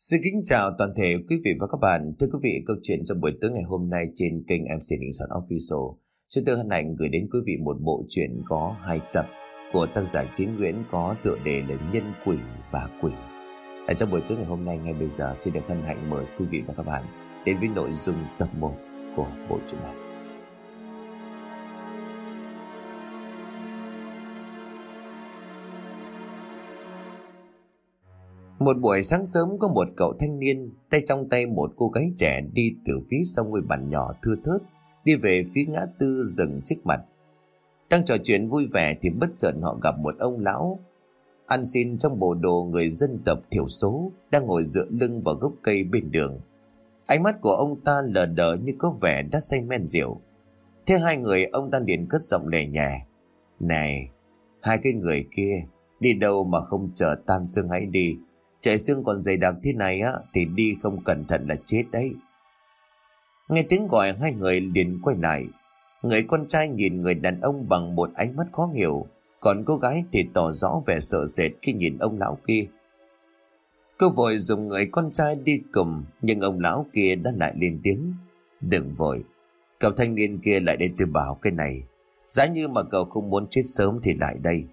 Xin kính chào toàn thể quý vị và các bạn. Thưa quý vị, câu chuyện trong buổi tối ngày hôm nay trên kênh MC Đình Soạn Official. Chúng tôi hân hạnh gửi đến quý vị một bộ truyện có hai tập của tác giả Chiến Nguyễn có tựa đề là Nhân Quỷ và Quỷ. Ở trong buổi tối ngày hôm nay ngay bây giờ xin được hân hạnh mời quý vị và các bạn đến với nội dung tập 1 của bộ truyện này. Một buổi sáng sớm có một cậu thanh niên, tay trong tay một cô gái trẻ đi từ phía sau ngôi bàn nhỏ thưa thớt, đi về phía ngã tư rừng trước mặt. Đang trò chuyện vui vẻ thì bất chợt họ gặp một ông lão. Ăn xin trong bộ đồ người dân tộc thiểu số, đang ngồi dựa lưng vào gốc cây bên đường. Ánh mắt của ông ta lờ đờ như có vẻ đã say men rượu. Thế hai người ông ta liền cất giọng lè nhẹ. Này, hai cái người kia, đi đâu mà không chờ tan xương hãy đi Chạy xương còn dày đặc thế này á, Thì đi không cẩn thận là chết đấy. Nghe tiếng gọi, hai người liền quay lại. Người con trai nhìn người đàn ông bằng một ánh mắt khó hiểu, Còn cô gái thì tỏ rõ vẻ sợ sệt khi nhìn ông lão kia. Cô vội dùng người con trai đi cùng Nhưng ông lão kia đã lại lên tiếng. Đừng vội, Cậu thanh niên kia lại đây tôi bảo cái này. Giá như mà cậu không muốn chết sớm thì lại đây.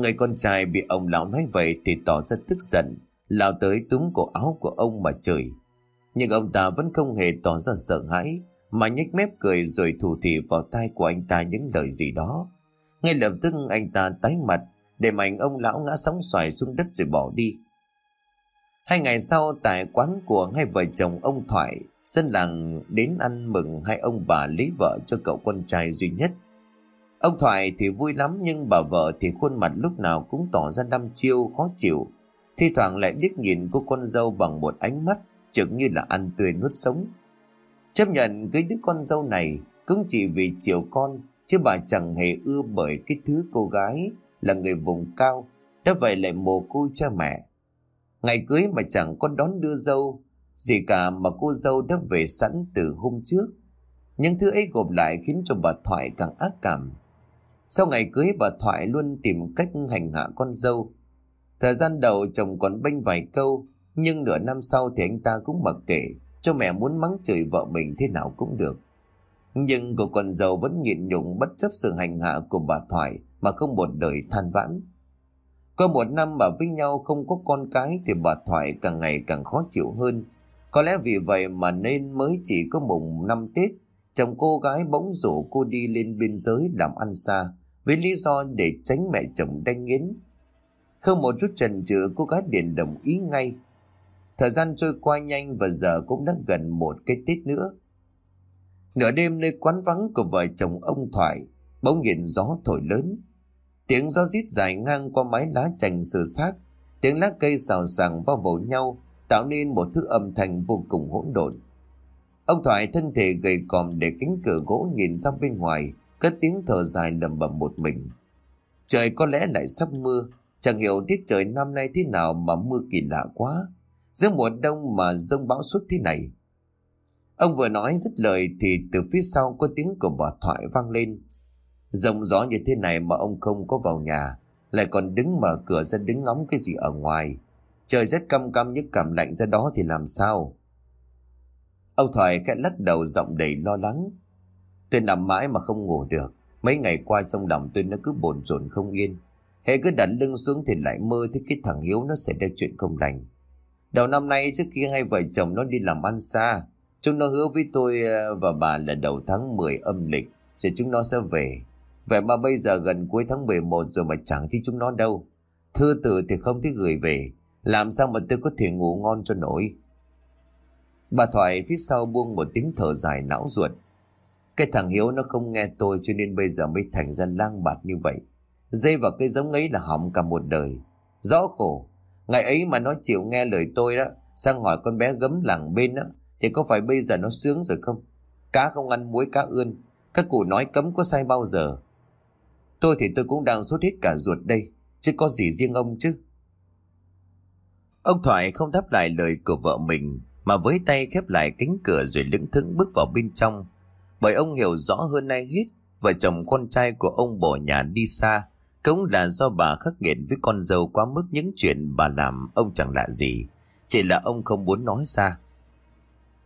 Người con trai bị ông lão nói vậy thì tỏ ra tức giận, lao tới túm cổ áo của ông mà chửi. Nhưng ông ta vẫn không hề tỏ ra sợ hãi, mà nhếch mép cười rồi thủ thị vào tai của anh ta những lời gì đó. Ngay lập tức anh ta tái mặt, để mạnh ông lão ngã sóng xoài xuống đất rồi bỏ đi. Hai ngày sau tại quán của hai vợ chồng ông Thoại, dân làng đến ăn mừng hai ông bà lấy vợ cho cậu con trai duy nhất – Ông Thoại thì vui lắm, nhưng bà vợ thì khuôn mặt lúc nào cũng tỏ ra đăm chiêu, khó chịu. Thi thoảng lại điếc nhìn cô con dâu bằng một ánh mắt, chừng như là ăn tươi nuốt sống. Chấp nhận cái đứa con dâu này cũng chỉ vì chiều con, chứ bà chẳng hề ưa bởi cái thứ cô gái là người vùng cao, đã vậy lại mồ côi cha mẹ. Ngày cưới mà chẳng có đón đưa dâu, gì cả mà cô dâu đã về sẵn từ hôm trước. Những thứ ấy gộp lại khiến cho bà Thoại càng ác cảm. Sau ngày cưới bà Thoại luôn tìm cách hành hạ con dâu. Thời gian đầu chồng còn bênh vài câu, nhưng nửa năm sau thì anh ta cũng mặc kệ, cho mẹ muốn mắng chửi vợ mình thế nào cũng được. Nhưng cô con dâu vẫn nhịn nhục bất chấp sự hành hạ của bà Thoại mà không một đời than vãn. Có một năm mà với nhau không có con cái thì bà Thoại càng ngày càng khó chịu hơn. Có lẽ vì vậy mà nên mới chỉ có mùng năm Tết chồng cô gái bỗng rủ cô đi lên biên giới làm ăn xa với lý do để tránh mẹ chồng đánh nghiến. Không một chút chần chừ cô gái liền đồng ý ngay. Thời gian trôi qua nhanh và giờ cũng đã gần một cái Tết nữa. Nửa đêm nơi quán vắng của vợ chồng ông Thoại, bỗng nhiên gió thổi lớn. Tiếng gió rít dài ngang qua mái lá chành sờ xác, tiếng lá cây xào xàng vào vỗ nhau, tạo nên một thứ âm thanh vô cùng hỗn độn. Ông Thoại thân thể gầy còm để cánh cửa gỗ nhìn ra bên ngoài, cất tiếng thở dài lầm bầm một mình. Trời có lẽ lại sắp mưa, chẳng hiểu tiết trời năm nay thế nào mà mưa kỳ lạ quá. Giữa mùa đông mà rông bão suốt thế này. Ông vừa nói dứt lời thì từ phía sau có tiếng của bà Thoại vang lên. Rông gió như thế này mà ông không có vào nhà, lại còn đứng mở cửa ra đứng ngóng cái gì ở ngoài. Trời rất căm căm như cảm lạnh ra đó thì làm sao? Ông Thoại khẽ lắc đầu giọng đầy lo lắng. Tôi nằm mãi mà không ngủ được. Mấy ngày qua trong lòng tôi nó cứ bồn chồn không yên. Hệ cứ đặt lưng xuống thì lại mơ thấy cái thằng Hiếu nó sẽ ra chuyện không lành. Đầu năm nay trước khi hai vợ chồng nó đi làm ăn xa, chúng nó hứa với tôi ờ, và bà là đầu tháng 10 âm lịch, rồi chúng nó sẽ về. Vậy mà bây giờ gần cuối tháng 11 rồi mà chẳng thấy chúng nó đâu. Thư tử thì không thấy gửi về, làm sao mà tôi có thể ngủ ngon cho nổi. Bà Thoại phía sau buông một tiếng thở dài não ruột. Cái thằng Hiếu nó không nghe tôi cho nên bây giờ mới thành ra lang bạt như vậy. Dây vào cây giống ấy là hỏng cả một đời. Rõ khổ. Ngày ấy mà nó chịu nghe lời tôi đó, sang hỏi con bé gấm làng bên đó, thì có phải bây giờ nó sướng rồi không? Cá không ăn muối cá ươn, các cụ nói cấm có sai bao giờ. Tôi thì tôi cũng đang sốt hết cả ruột đây, chứ có gì riêng ông chứ. Ông Thoại không đáp lại lời của vợ mình, mà với tay khép lại cánh cửa rồi lững thững bước vào bên trong. Bởi ông hiểu rõ hơn ai hết, vợ chồng con trai của ông bỏ nhà đi xa, cũng là do bà khắc nghiệt với con dâu quá mức những chuyện bà làm ông chẳng lạ gì. Chỉ là ông không muốn nói ra.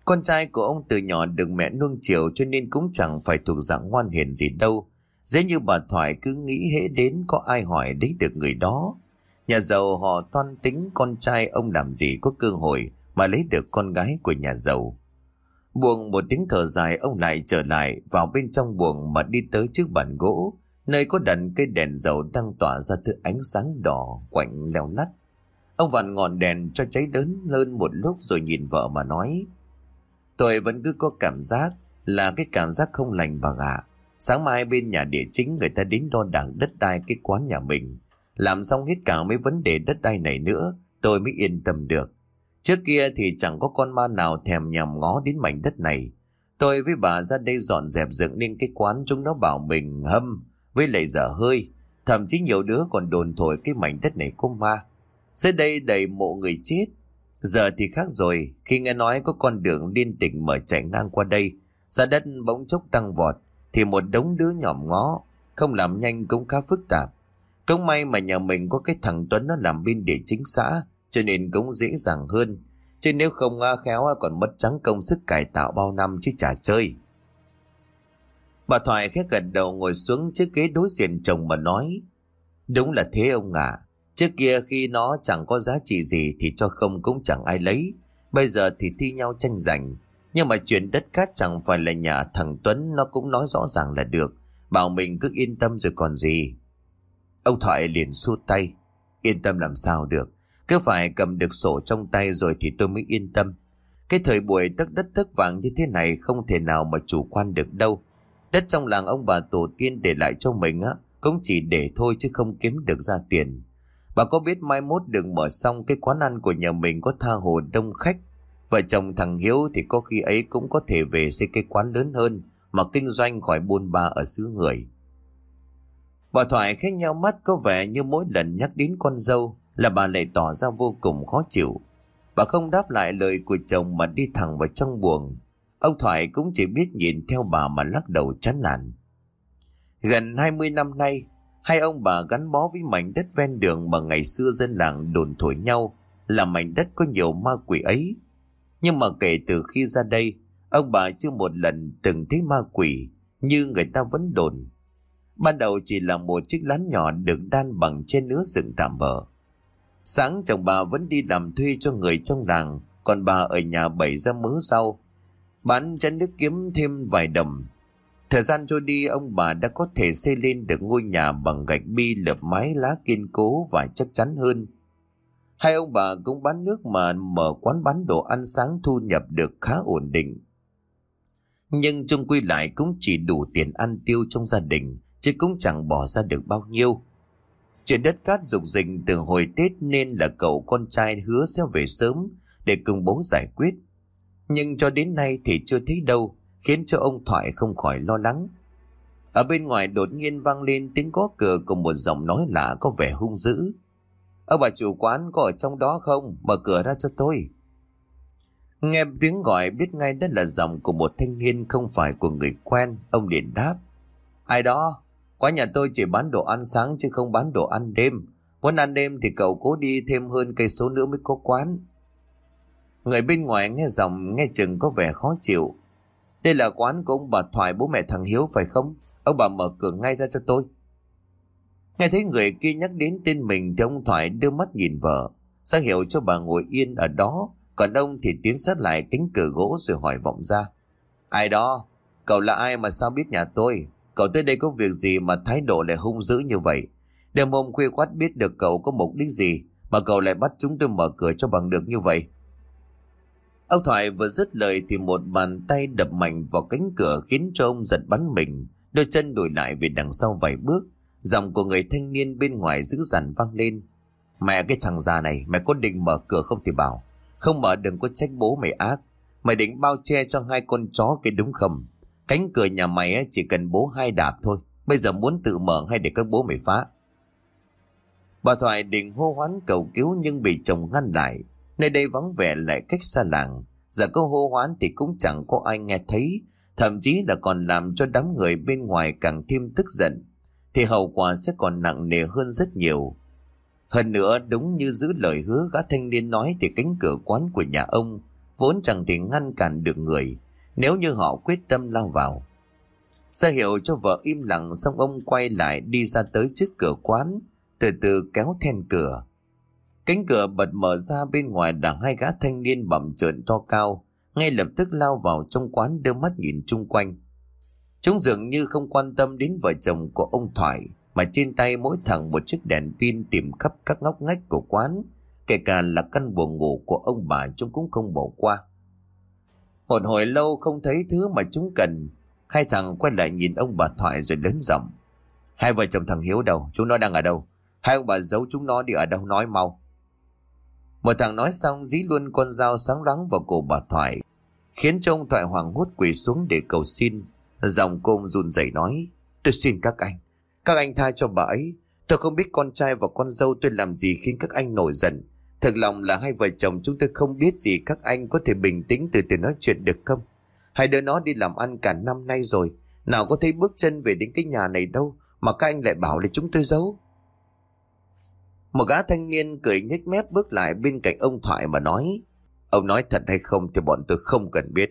Con trai của ông từ nhỏ được mẹ nuông chiều cho nên cũng chẳng phải thuộc dạng ngoan hiền gì đâu. Dễ như bà Thoại cứ nghĩ hễ đến có ai hỏi đấy được người đó. Nhà giàu họ toan tính con trai ông làm gì có cơ hội mà lấy được con gái của nhà giàu. Buồng một tiếng thở dài ông lại trở lại vào bên trong buồng mà đi tới trước bàn gỗ, nơi có đặt cây đèn dầu đang tỏa ra thứ ánh sáng đỏ quạnh leo lắt. Ông vặn ngọn đèn cho cháy lớn lên một lúc rồi nhìn vợ mà nói. Tôi vẫn cứ có cảm giác là cái cảm giác không lành bà ạ. Sáng mai bên nhà địa chính người ta đến đo đạc đất đai cái quán nhà mình. Làm xong hết cả mấy vấn đề đất đai này nữa, tôi mới yên tâm được. Trước kia thì chẳng có con ma nào thèm nhằm ngó đến mảnh đất này. Tôi với bà ra đây dọn dẹp dựng nên cái quán chúng nó bảo mình hâm, với lại dở hơi. Thậm chí nhiều đứa còn đồn thổi cái mảnh đất này có ma. Dưới đây đầy mộ người chết. Giờ thì khác rồi, khi nghe nói có con đường liên tỉnh mở chạy ngang qua đây, giá đất bỗng chốc tăng vọt, thì một đống đứa nhỏm ngó, không làm nhanh cũng khá phức tạp. Công may mà nhà mình có cái thằng Tuấn nó làm bên địa chính xã, cho nên cũng dễ dàng hơn. Chứ nếu không khéo còn mất trắng công sức cải tạo bao năm chứ chả chơi. Bà Thoại khẽ gật đầu ngồi xuống chiếc ghế đối diện chồng mà nói. Đúng là thế ông ạ. Trước kia khi nó chẳng có giá trị gì thì cho không cũng chẳng ai lấy. Bây giờ thì thi nhau tranh giành. Nhưng mà chuyện đất cát chẳng phải là nhà thằng Tuấn, nó cũng nói rõ ràng là được. Bảo mình cứ yên tâm rồi còn gì. Ông Thoại liền xua tay. Yên tâm làm sao được. Cứ phải cầm được sổ trong tay rồi thì tôi mới yên tâm. Cái thời buổi tất đất tất vàng như thế này không thể nào mà chủ quan được đâu. Đất trong làng ông bà tổ tiên để lại cho mình á, cũng chỉ để thôi chứ không kiếm được ra tiền. Bà có biết mai mốt đừng mở xong cái quán ăn của nhà mình có tha hồ đông khách. Vợ chồng thằng Hiếu thì có khi ấy cũng có thể về xây cái quán lớn hơn mà kinh doanh khỏi buôn ba ở xứ người. Bà Thoại khẽ nhau mắt có vẻ như mỗi lần nhắc đến con dâu là bà lại tỏ ra vô cùng khó chịu. Bà không đáp lại lời của chồng mà đi thẳng vào trong buồng. Ông Thoại cũng chỉ biết nhìn theo bà mà lắc đầu chán nản. Gần 20 năm nay, hai ông bà gắn bó với mảnh đất ven đường mà ngày xưa dân làng đồn thổi nhau là mảnh đất có nhiều ma quỷ ấy. Nhưng mà kể từ khi ra đây, ông bà chưa một lần từng thấy ma quỷ như người ta vẫn đồn. Ban đầu chỉ là một chiếc lán nhỏ được đan bằng trên nứa rừng tạm bờ. Sáng chồng bà vẫn đi làm thuê cho người trong làng, còn bà ở nhà bày ra mớ sau Bán chân nước kiếm thêm vài đồng. Thời gian trôi đi, ông bà đã có thể xây lên được ngôi nhà bằng gạch bi lợp mái lá kiên cố và chắc chắn hơn. Hai ông bà cũng bán nước mà mở quán bán đồ ăn sáng thu nhập được khá ổn định. Nhưng chung quy lại cũng chỉ đủ tiền ăn tiêu trong gia đình, chứ cũng chẳng bỏ ra được bao nhiêu. Chuyện đất cát dục rình từ hồi Tết nên là cậu con trai hứa sẽ về sớm để cùng bố giải quyết. Nhưng cho đến nay thì chưa thấy đâu, khiến cho ông Thoại không khỏi lo lắng. Ở bên ngoài đột nhiên vang lên tiếng gõ cửa cùng một giọng nói lạ có vẻ hung dữ. Ông bà chủ quán có ở trong đó không? Mở cửa ra cho tôi. Nghe tiếng gọi biết ngay đó là giọng của một thanh niên không phải của người quen, ông liền đáp. Ai đó? Quán nhà tôi chỉ bán đồ ăn sáng chứ không bán đồ ăn đêm. Muốn ăn đêm thì cậu cố đi thêm hơn cây số nữa mới có quán. Người bên ngoài nghe giọng, nghe chừng có vẻ khó chịu. Đây là quán của ông bà Thoại, bố mẹ thằng Hiếu, phải không? Ông bà mở cửa ngay ra cho tôi. Nghe thấy người kia nhắc đến tên mình thì ông Thoại đưa mắt nhìn vợ. ra hiệu cho bà ngồi yên ở đó. Còn ông thì tiến sát lại cánh cửa gỗ rồi hỏi vọng ra. Ai đó? Cậu là ai mà sao biết nhà tôi? Cậu tới đây có việc gì mà thái độ lại hung dữ như vậy? Đêm hôm khuya quát biết được cậu có mục đích gì mà cậu lại bắt chúng tôi mở cửa cho bằng được như vậy. Ông Thoại vừa dứt lời thì một bàn tay đập mạnh vào cánh cửa khiến cho ông giật bắn mình, đôi chân đổi lại về đằng sau vài bước. Giọng của người thanh niên bên ngoài dữ dằn vang lên. Mẹ cái thằng già này, mày có định mở cửa không thì bảo. Không mở đừng có trách bố mày ác. Mày định bao che cho hai con chó cái đúng không? Cánh cửa nhà mày chỉ cần bố hai đạp thôi. Bây giờ muốn tự mở hay để các bố mày phá? Bà Thoại định hô hoán cầu cứu nhưng bị chồng ngăn lại. Nơi đây vắng vẻ lại cách xa làng. Giờ có hô hoán thì cũng chẳng có ai nghe thấy. Thậm chí là còn làm cho đám người bên ngoài càng thêm tức giận. Thì hậu quả sẽ còn nặng nề hơn rất nhiều. Hơn nữa, đúng như giữ lời hứa, gã thanh niên nói thì cánh cửa quán của nhà ông vốn chẳng thể ngăn cản được người nếu như họ quyết tâm lao vào. Ra hiệu cho vợ im lặng xong ông quay lại đi ra tới trước cửa quán, từ từ kéo then cửa. Cánh cửa bật mở ra bên ngoài là hai gã thanh niên bẩm trợn to cao, ngay lập tức lao vào trong quán đưa mắt nhìn chung quanh. Chúng dường như không quan tâm đến vợ chồng của ông Thoại, mà trên tay mỗi thằng một chiếc đèn pin tìm khắp các ngóc ngách của quán, kể cả là căn buồng ngủ của ông bà chúng cũng không bỏ qua. Một hồi lâu không thấy thứ mà chúng cần, hai thằng quay lại nhìn ông bà Thoại rồi lớn giọng. Hai vợ chồng thằng Hiếu đâu, chúng nó đang ở đâu? Hai ông bà giấu chúng nó đi ở đâu nói mau. Một thằng nói xong dí luôn con dao sáng rắn vào cổ bà Thoại, khiến cho ông Thoại hoàng hốt quỳ xuống để cầu xin. Dòng côm run rẩy nói, tôi xin các anh, các anh tha cho bà ấy. Tôi không biết con trai và con dâu tôi làm gì khiến các anh nổi giận. Thật lòng là hai vợ chồng chúng tôi không biết gì các anh có thể bình tĩnh từ từ nói chuyện được không? Hai đứa nó đi làm ăn cả năm nay rồi. Nào có thấy bước chân về đến cái nhà này đâu mà các anh lại bảo là chúng tôi giấu. Một gã thanh niên cười nhếch mép bước lại bên cạnh ông Thoại mà nói, Ông nói thật hay không thì bọn tôi không cần biết.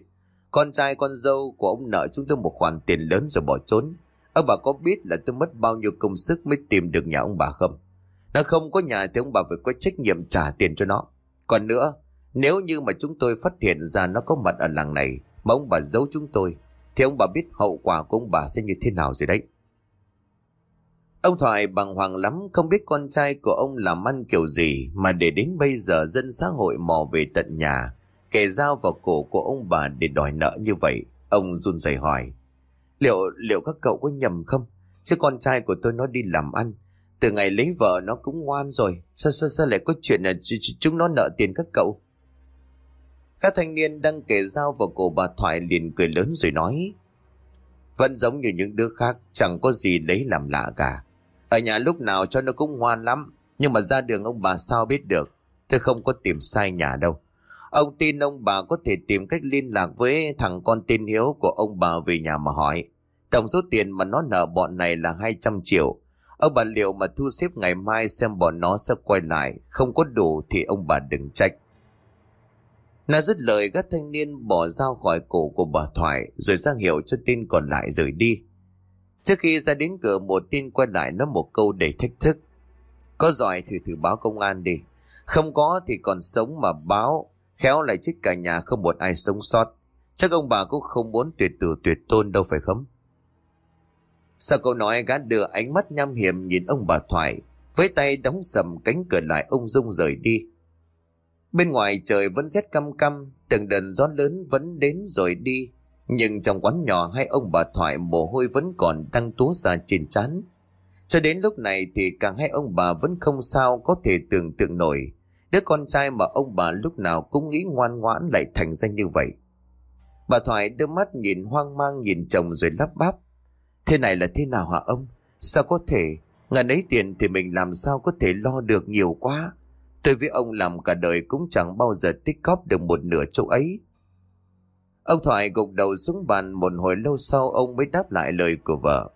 Con trai, con dâu của ông nợ chúng tôi một khoản tiền lớn rồi bỏ trốn. Ông bà có biết là tôi mất bao nhiêu công sức mới tìm được nhà ông bà không? Nó không có nhà thì ông bà phải có trách nhiệm trả tiền cho nó. Còn nữa, nếu như mà chúng tôi phát hiện ra nó có mặt ở làng này mà ông bà giấu chúng tôi, thì ông bà biết hậu quả của ông bà sẽ như thế nào rồi đấy. Ông Thoại bằng hoàng lắm không biết con trai của ông làm ăn kiểu gì mà để đến bây giờ dân xã hội mò về tận nhà, kẻ dao vào cổ của ông bà để đòi nợ như vậy. Ông run rẩy hỏi, liệu liệu các cậu có nhầm không? Chứ con trai của tôi nó đi làm ăn, từ ngày lấy vợ nó cũng ngoan rồi, sao sao sao lại có chuyện là chúng nó nợ tiền các cậu? Các thanh niên đang kể dao vào cổ bà Thoại liền cười lớn rồi nói, vẫn giống như những đứa khác, chẳng có gì lấy làm lạ cả. Ở nhà lúc nào cho nó cũng ngoan lắm. Nhưng mà ra đường ông bà sao biết được. Tôi không có tìm sai nhà đâu. Ông tin ông bà có thể tìm cách liên lạc với thằng con tin hiếu của ông bà về nhà mà hỏi. Tổng số tiền mà nó nợ bọn này là 200 triệu. Ông bà liệu mà thu xếp ngày mai xem bọn nó sẽ quay lại. Không có đủ thì ông bà đừng trách. Nó dứt lời, các thanh niên bỏ dao khỏi cổ của bà Thoại, rồi ra hiệu cho tin còn lại rời đi. Trước khi ra đến cửa, một tin quay lại nó một câu đầy thách thức. Có giỏi thì thử báo công an đi. Không có thì còn sống mà báo. Khéo lại chết cả nhà, không một ai sống sót. Chắc ông bà cũng không muốn tuyệt tử tuyệt tôn đâu, phải không? Sau câu nói gã đưa ánh mắt nham hiểm nhìn ông bà Thoại. Với tay đóng sầm cánh cửa lại ông Dung rời đi. Bên ngoài trời vẫn rét căm căm. Từng đợt gió lớn vẫn đến rồi đi. Nhưng trong quán nhỏ hai ông bà Thoại mồ hôi vẫn còn đang túa ra trên trán. Cho đến lúc này thì càng hai ông bà vẫn không sao có thể tưởng tượng nổi. Đứa con trai mà ông bà lúc nào cũng nghĩ ngoan ngoãn lại thành ra như vậy. Bà Thoại đưa mắt nhìn hoang mang nhìn chồng rồi lắp bắp. Thế này là thế nào hả ông? Sao có thể? Ngàn ấy tiền thì mình làm sao có thể lo được nhiều quá? Tôi với ông làm cả đời cũng chẳng bao giờ tích cóp được một nửa chỗ ấy. Ông Thoại gục đầu xuống bàn một hồi lâu sau ông mới đáp lại lời của vợ.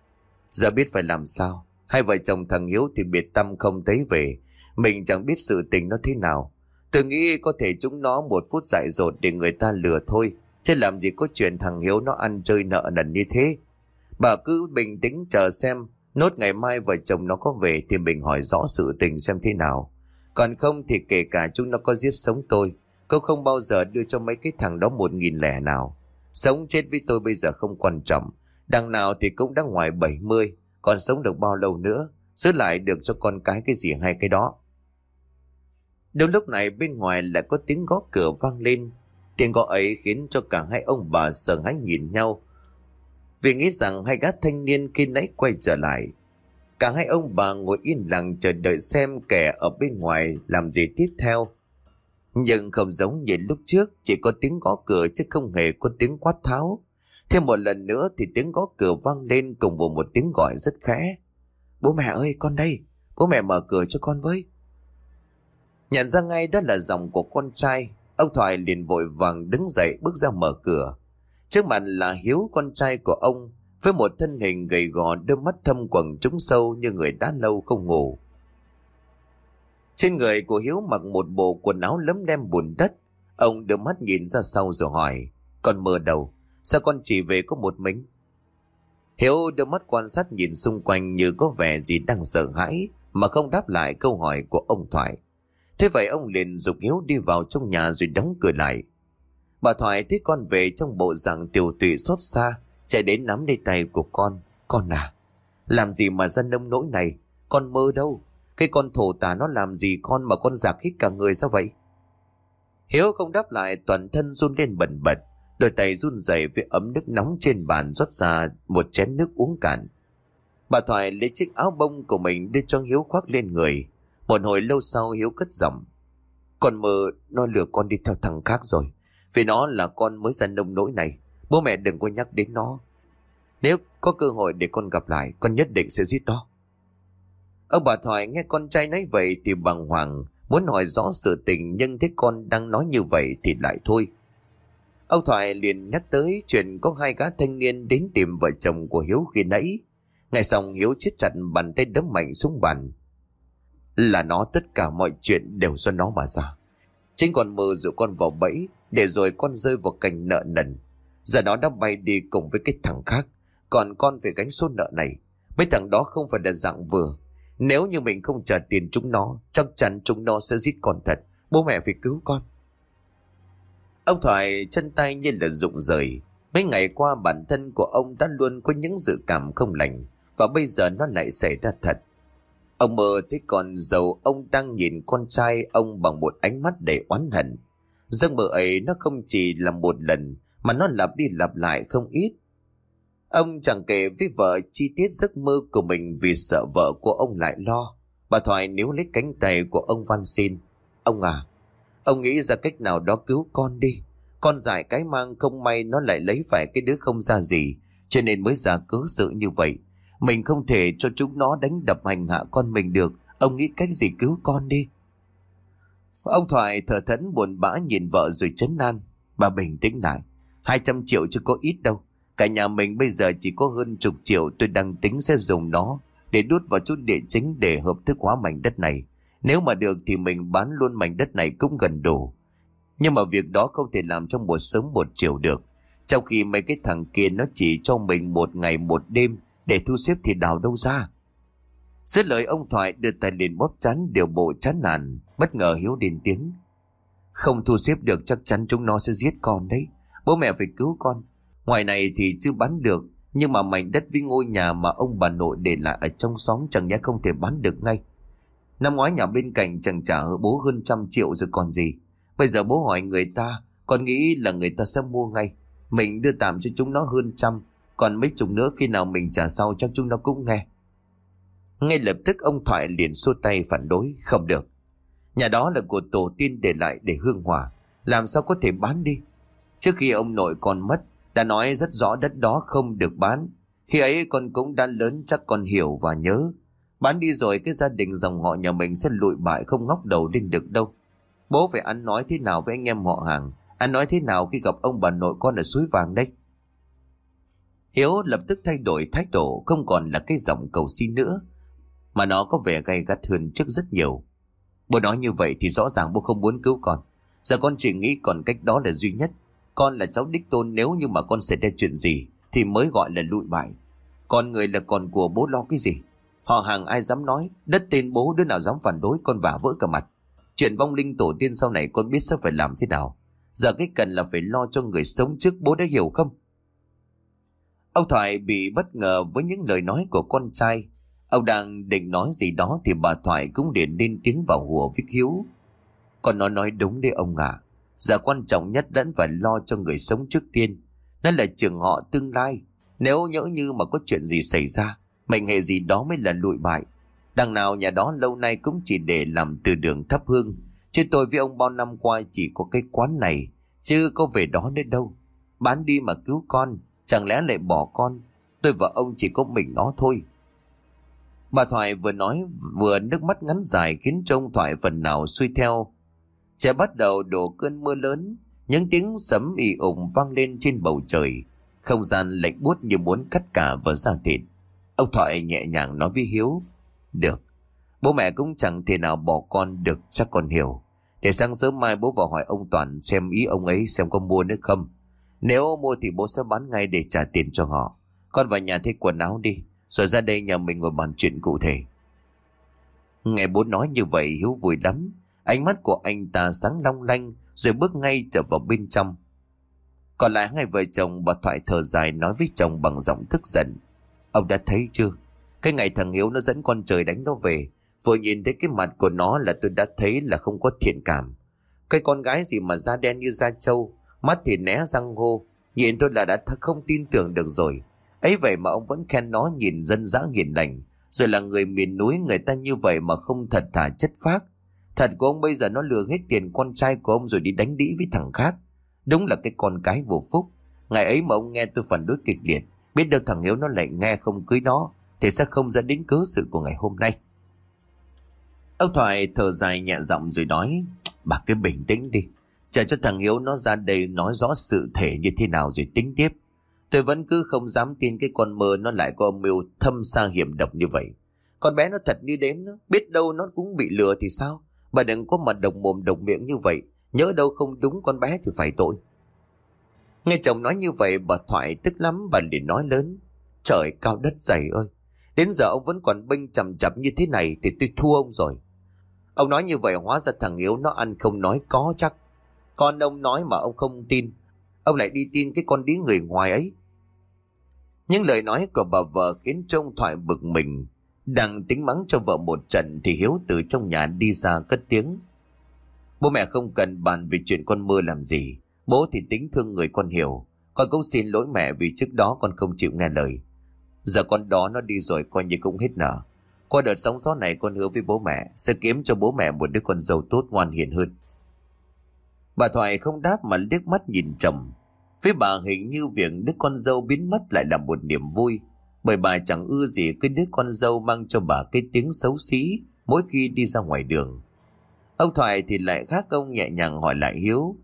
Giờ biết phải làm sao. Hai vợ chồng thằng Hiếu thì biệt tâm không thấy về. Mình chẳng biết sự tình nó thế nào. Tôi nghĩ có thể chúng nó một phút dại dột để người ta lừa thôi. Chứ làm gì có chuyện thằng Hiếu nó ăn chơi nợ nần như thế. Bà cứ bình tĩnh chờ xem. Nốt ngày mai vợ chồng nó có về thì mình hỏi rõ sự tình xem thế nào. Còn không thì kể cả chúng nó có giết sống tôi Cô không bao giờ đưa cho mấy cái thằng đó một nghìn lẻ nào. Sống chết với tôi bây giờ không quan trọng. Đằng nào thì cũng đã ngoài 70, còn sống được bao lâu nữa, giữ lại được cho con cái cái gì hay cái đó. Đúng lúc này bên ngoài lại có tiếng gõ cửa vang lên. Tiếng gõ ấy khiến cho cả hai ông bà sợ hãi nhìn nhau. Vì nghĩ rằng hai gã thanh niên khi nãy quay trở lại. Cả hai ông bà ngồi yên lặng chờ đợi xem kẻ ở bên ngoài làm gì tiếp theo. Nhưng không giống như lúc trước, Chỉ có tiếng gõ cửa chứ không hề có tiếng quát tháo Thêm một lần nữa thì tiếng gõ cửa vang lên Cùng với một tiếng gọi rất khẽ Bố mẹ ơi, con đây, Bố mẹ mở cửa cho con với Nhận ra ngay đó là giọng của con trai, Ông Thoại liền vội vàng đứng dậy bước ra mở cửa Trước mặt là Hiếu con trai của ông Với một thân hình gầy gò đôi mắt thâm quầng trúng sâu như người đã lâu không ngủ Trên người của Hiếu mặc một bộ quần áo lấm lem bùn đất. Ông đưa mắt nhìn ra sau rồi hỏi, con mơ đầu, sao con chỉ về có một mình? Hiếu đưa mắt quan sát nhìn xung quanh như có vẻ gì đang sợ hãi mà không đáp lại câu hỏi của ông Thoại. Thế vậy ông liền dục Hiếu đi vào trong nhà rồi đóng cửa lại. Bà Thoại thấy con về trong bộ dạng tiểu tụy xót xa, chạy đến nắm lấy tay của con. Con à, làm gì mà dân nông nỗi này, con mơ đâu. Cái con thổ tà nó làm gì con mà con giặc hết cả người sao vậy? Hiếu không đáp lại toàn thân run lên bẩn bật. Đôi tay run rẩy với ấm nước nóng trên bàn rót ra một chén nước uống cạn. Bà Thoại lấy chiếc áo bông của mình đưa cho Hiếu khoác lên người. Một hồi lâu sau Hiếu cất giọng. Con mơ nó lừa con đi theo thằng khác rồi. Vì nó là con mới ra nông nỗi này. Bố mẹ đừng có nhắc đến nó. Nếu có cơ hội để con gặp lại, con nhất định sẽ giết nó. Ông bà Thoại nghe con trai nói vậy thì bằng hoàng, muốn hỏi rõ sự tình nhưng thấy con đang nói như vậy thì lại thôi. Ông Thoại liền nhắc tới chuyện có hai gã thanh niên đến tìm vợ chồng của Hiếu khi nãy. Ngay xong Hiếu chết chặt bàn tay đấm mạnh xuống bàn. Là nó tất cả mọi chuyện đều do nó mà ra. Chính còn mơ dụ con vào bẫy để rồi con rơi vào cảnh nợ nần. Giờ nó đã bay đi cùng với cái thằng khác. Còn con phải gánh số nợ này. Mấy thằng đó không phải là dạng vừa. Nếu như mình không trả tiền chúng nó, chắc chắn chúng nó sẽ giết con thật. Bố mẹ phải cứu con. Ông Thoại chân tay như là rụng rời. Mấy ngày qua bản thân của ông đã luôn có những dự cảm không lành. Và bây giờ nó lại xảy ra thật. Ông mơ thấy con giàu ông đang nhìn con trai ông bằng một ánh mắt đầy oán hận. Giấc mơ ấy nó không chỉ là một lần mà nó lặp đi lặp lại không ít. Ông chẳng kể với vợ chi tiết giấc mơ của mình vì sợ vợ của ông lại lo. Bà Thoại níu lấy cánh tay của ông văn xin. Ông à, ông nghĩ ra cách nào đó cứu con đi. Con giải cái mang không may nó lại lấy phải cái đứa không ra gì. Cho nên mới ra cớ sự như vậy. Mình không thể cho chúng nó đánh đập hành hạ con mình được. Ông nghĩ cách gì cứu con đi. Ông Thoại thở thẫn buồn bã nhìn vợ rồi chấn an. Bà bình tĩnh lại. 200 triệu chứ có ít đâu. Cả nhà mình bây giờ chỉ có hơn chục triệu tôi đang tính sẽ dùng nó để đút vào chút địa chính để hợp thức hóa mảnh đất này. Nếu mà được thì mình bán luôn mảnh đất này cũng gần đủ. Nhưng mà việc đó không thể làm trong một sớm một chiều được. Trong khi mấy cái thằng kia nó chỉ cho mình một ngày một đêm để thu xếp thì đào đâu ra. Dứt lời ông Thoại đưa tay lên bóp chán điều bộ chán nản, bất ngờ Hiếu điền tiếng. Không thu xếp được chắc chắn chúng nó sẽ giết con đấy. Bố mẹ phải cứu con. Ngoài này thì chưa bán được, nhưng mà mảnh đất với ngôi nhà mà ông bà nội để lại ở trong xóm chẳng nhẽ không thể bán được ngay. Năm ngoái nhà bên cạnh chẳng trả bố hơn trăm triệu rồi còn gì. Bây giờ bố hỏi người ta, con nghĩ là người ta sẽ mua ngay. Mình đưa tạm cho chúng nó hơn trăm, còn mấy chục nữa khi nào mình trả sau chắc chúng nó cũng nghe. Ngay lập tức ông Thoại liền xua tay phản đối, không được. Nhà đó là của tổ tiên để lại để hương hỏa, làm sao có thể bán đi. Trước khi ông nội con mất, đã nói rất rõ đất đó không được bán. Khi ấy con cũng đã lớn chắc con hiểu và nhớ. Bán đi rồi cái gia đình dòng họ nhà mình sẽ lụi bại không ngóc đầu lên được đâu. Bố phải ăn nói thế nào với anh em họ hàng, ăn nói thế nào khi gặp ông bà nội con ở suối vàng đấy. Hiếu lập tức thay đổi thái độ không còn là cái giọng cầu xin nữa, mà nó có vẻ gay gắt hơn trước rất nhiều. Bố nói như vậy thì rõ ràng bố không muốn cứu con. Giờ con chỉ nghĩ còn cách đó là duy nhất. Con là cháu đích tôn nếu như mà con xảy ra chuyện gì thì mới gọi là lụi bại. Con người là con của bố lo cái gì? Họ hàng ai dám nói, đất tên bố đứa nào dám phản đối con vả vỡ cả mặt. Chuyện vong linh tổ tiên sau này con biết sẽ phải làm thế nào. Giờ cái cần là phải lo cho người sống trước bố đã hiểu không? Ông Thoại bị bất ngờ với những lời nói của con trai. Ông đang định nói gì đó thì bà Thoại cũng điện lên tiếng vào hùa với Hiếu. Con nó nói đúng đấy ông ạ. À. Giờ quan trọng nhất vẫn phải lo cho người sống trước tiên. Nó là trường họ tương lai. Nếu nhỡ như mà có chuyện gì xảy ra, mệnh hệ gì đó mới là lụi bại. Đằng nào nhà đó lâu nay cũng chỉ để làm từ đường thắp hương. Chứ tôi với ông bao năm qua chỉ có cái quán này, chứ có về đó đến đâu. Bán đi mà cứu con, chẳng lẽ lại bỏ con. Tôi và ông chỉ có mình nó thôi. Bà Thoại vừa nói vừa nước mắt ngắn dài khiến trông Thoại phần nào suy theo Trời bắt đầu đổ cơn mưa lớn, những tiếng sấm ì ủng vang lên trên bầu trời. Không gian lạnh buốt như muốn cắt cả vào da thịt. Ông Thoại nhẹ nhàng nói với Hiếu. Được, Bố mẹ cũng chẳng thể nào bỏ con được chắc con hiểu. Để sáng sớm mai bố vào hỏi ông Toàn xem ý ông ấy xem có mua nữa không. Nếu mua thì bố sẽ bán ngay để trả tiền cho họ. Con vào nhà thay quần áo đi, rồi ra đây nhà mình ngồi bàn chuyện cụ thể. Nghe bố nói như vậy Hiếu vui lắm. Ánh mắt của anh ta sáng long lanh rồi bước ngay trở vào bên trong. Còn lại hai vợ chồng bà Thoại thở dài nói với chồng bằng giọng tức giận. Ông đã thấy chưa? Cái ngày thằng Hiếu nó dẫn con trời đánh nó về. Vừa nhìn thấy cái mặt của nó là tôi đã thấy là không có thiện cảm. Cái con gái gì mà da đen như da trâu, mắt thì né răng hô. Nhìn tôi là đã không tin tưởng được rồi ấy vậy mà ông vẫn khen nó nhìn dân dã hiền lành. Rồi là người miền núi, người ta như vậy mà không thật thà chất phác. Thật của ông bây giờ nó lừa hết tiền con trai của ông rồi đi đánh đĩ với thằng khác. Đúng là cái con cái vô phúc. Ngày ấy mà ông nghe tôi phản đối kịch liệt. Biết đâu thằng Hiếu nó lại nghe không cưới nó. Thì sẽ không dẫn đến cớ sự của ngày hôm nay. Ông Thoại thở dài nhẹ giọng rồi nói. Bà cứ bình tĩnh đi. Chờ cho thằng Hiếu nó ra đây nói rõ sự thể như thế nào rồi tính tiếp. Tôi vẫn cứ không dám tin cái con mơ nó lại có mưu thâm xa hiểm độc như vậy. Con bé nó thật như đếm nó, biết đâu nó cũng bị lừa thì sao? Bà đừng có mặt độc mồm độc miệng như vậy, nhớ đâu không đúng con bé thì phải tội. Nghe chồng nói như vậy bà Thoại tức lắm bà liền nói lớn. Trời cao đất dày ơi, đến giờ ông vẫn còn binh chầm chập như thế này thì tôi thua ông rồi. Ông nói như vậy hóa ra thằng Hiếu nó ăn không nói có chắc. Con ông nói mà ông không tin. Ông lại đi tin cái con đĩ người ngoài ấy. Những lời nói của bà vợ khiến trông thoại bực mình. Đang tính mắng cho vợ một trận thì Hiếu từ trong nhà đi ra cất tiếng. Bố mẹ không cần bàn về chuyện con mưa làm gì. Bố thì tính thương người con hiểu. Con cũng xin lỗi mẹ vì trước đó con không chịu nghe lời. Giờ con đó nó đi rồi coi như cũng hết nở. Qua đợt sóng gió này con hứa với bố mẹ sẽ kiếm cho bố mẹ một đứa con giàu tốt ngoan hiền hơn. Bà Thoại không đáp mà liếc mắt nhìn chồng. Với bà hình như việc đứa con dâu biến mất lại là một niềm vui. Bởi bà chẳng ưa gì cái đứa con dâu mang cho bà cái tiếng xấu xí mỗi khi đi ra ngoài đường. Ông Thoại thì lại khác ông nhẹ nhàng hỏi lại Hiếu.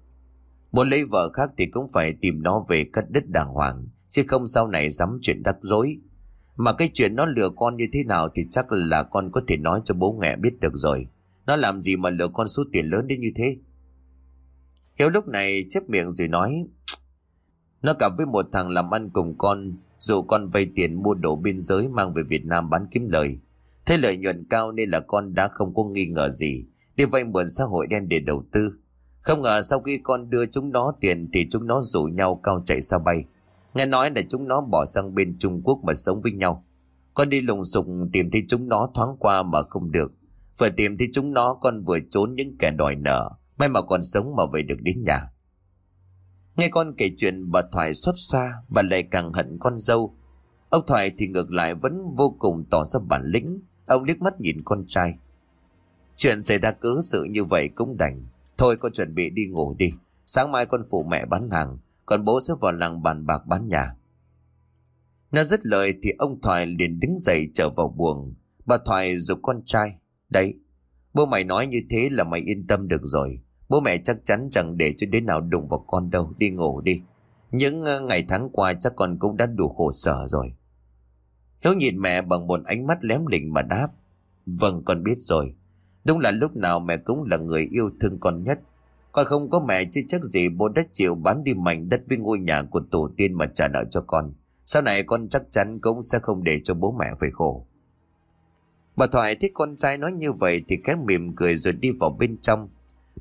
Muốn lấy vợ khác thì cũng phải tìm nó về cắt đất đàng hoàng, chứ không sau này dám chuyện đắc rối. Mà cái chuyện nó lừa con như thế nào thì chắc là con có thể nói cho bố mẹ biết được rồi. Nó làm gì mà lừa con số tiền lớn đến như thế? Hiếu lúc này chép miệng rồi nói nó cặp với một thằng làm ăn cùng con, Dù con vay tiền mua đồ biên giới mang về Việt Nam bán kiếm lời. Thế lợi nhuận cao nên là con đã không có nghi ngờ gì, Đi vay mượn xã hội đen để đầu tư. Không ngờ sau khi con đưa chúng nó tiền Thì chúng nó rủ nhau cao chạy xa bay. Nghe nói là chúng nó bỏ sang bên Trung Quốc mà sống với nhau. Con đi lùng sục tìm thấy chúng nó thoáng qua mà không được. Vừa tìm thấy chúng nó, con vừa trốn những kẻ đòi nợ. May mà còn sống mà về được đến nhà. Nghe con kể chuyện bà Thoại xuất xa, Bà lại càng hận con dâu. Ông Thoại thì ngược lại vẫn vô cùng tỏ ra bản lĩnh. Ông liếc mắt nhìn con trai. Chuyện xảy ra cớ sự như vậy cũng đành. Thôi, con chuẩn bị đi ngủ đi. Sáng mai con phụ mẹ bán hàng, Còn bố sẽ vào làng bàn bạc bán nhà. Nó dứt lời thì ông Thoại liền đứng dậy trở vào buồng. Bà Thoại dục con trai, Đấy, Bố mày nói như thế là mày yên tâm được rồi. Bố mẹ chắc chắn chẳng để cho đến nào đụng vào con đâu, Đi ngủ đi. Những ờ, ngày tháng qua chắc con cũng đã đủ khổ sở rồi. Hiếu nhìn mẹ bằng một ánh mắt lém lỉnh mà đáp Vâng con biết rồi. Đúng là lúc nào mẹ cũng là người yêu thương con nhất. Con không có mẹ chứ chắc gì bố đất chịu bán đi mảnh đất với ngôi nhà của tổ tiên mà trả nợ cho con. Sau này con chắc chắn cũng sẽ không để cho bố mẹ phải khổ. Bà Thoại thích con trai nói như vậy thì khẽ mỉm cười rồi đi vào bên trong.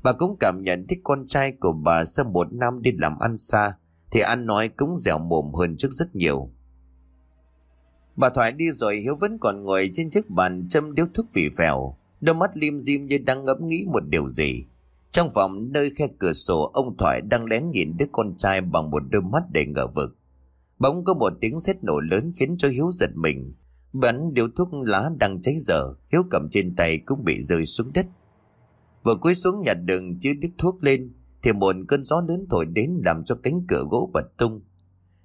Bà cũng cảm nhận thích con trai của bà sau một năm đi làm ăn xa thì ăn nói cũng dẻo mồm hơn trước rất nhiều. Bà Thoại đi rồi Hiếu vẫn còn ngồi trên chiếc bàn châm điếu thuốc vị phèo, đôi mắt lim dim như đang ngẫm nghĩ một điều gì. Trong phòng nơi khe cửa sổ ông Thoại đang lén nhìn đứa con trai bằng một đôi mắt đầy ngờ vực. Bỗng có một tiếng sét nổ lớn khiến cho Hiếu giật mình. Bắn điếu thuốc lá đang cháy dở, Hiếu cầm trên tay cũng bị rơi xuống đất. Vừa cúi xuống nhặt đường chứ đứt thuốc lên, Thì một cơn gió lớn thổi đến làm cho cánh cửa gỗ bật tung.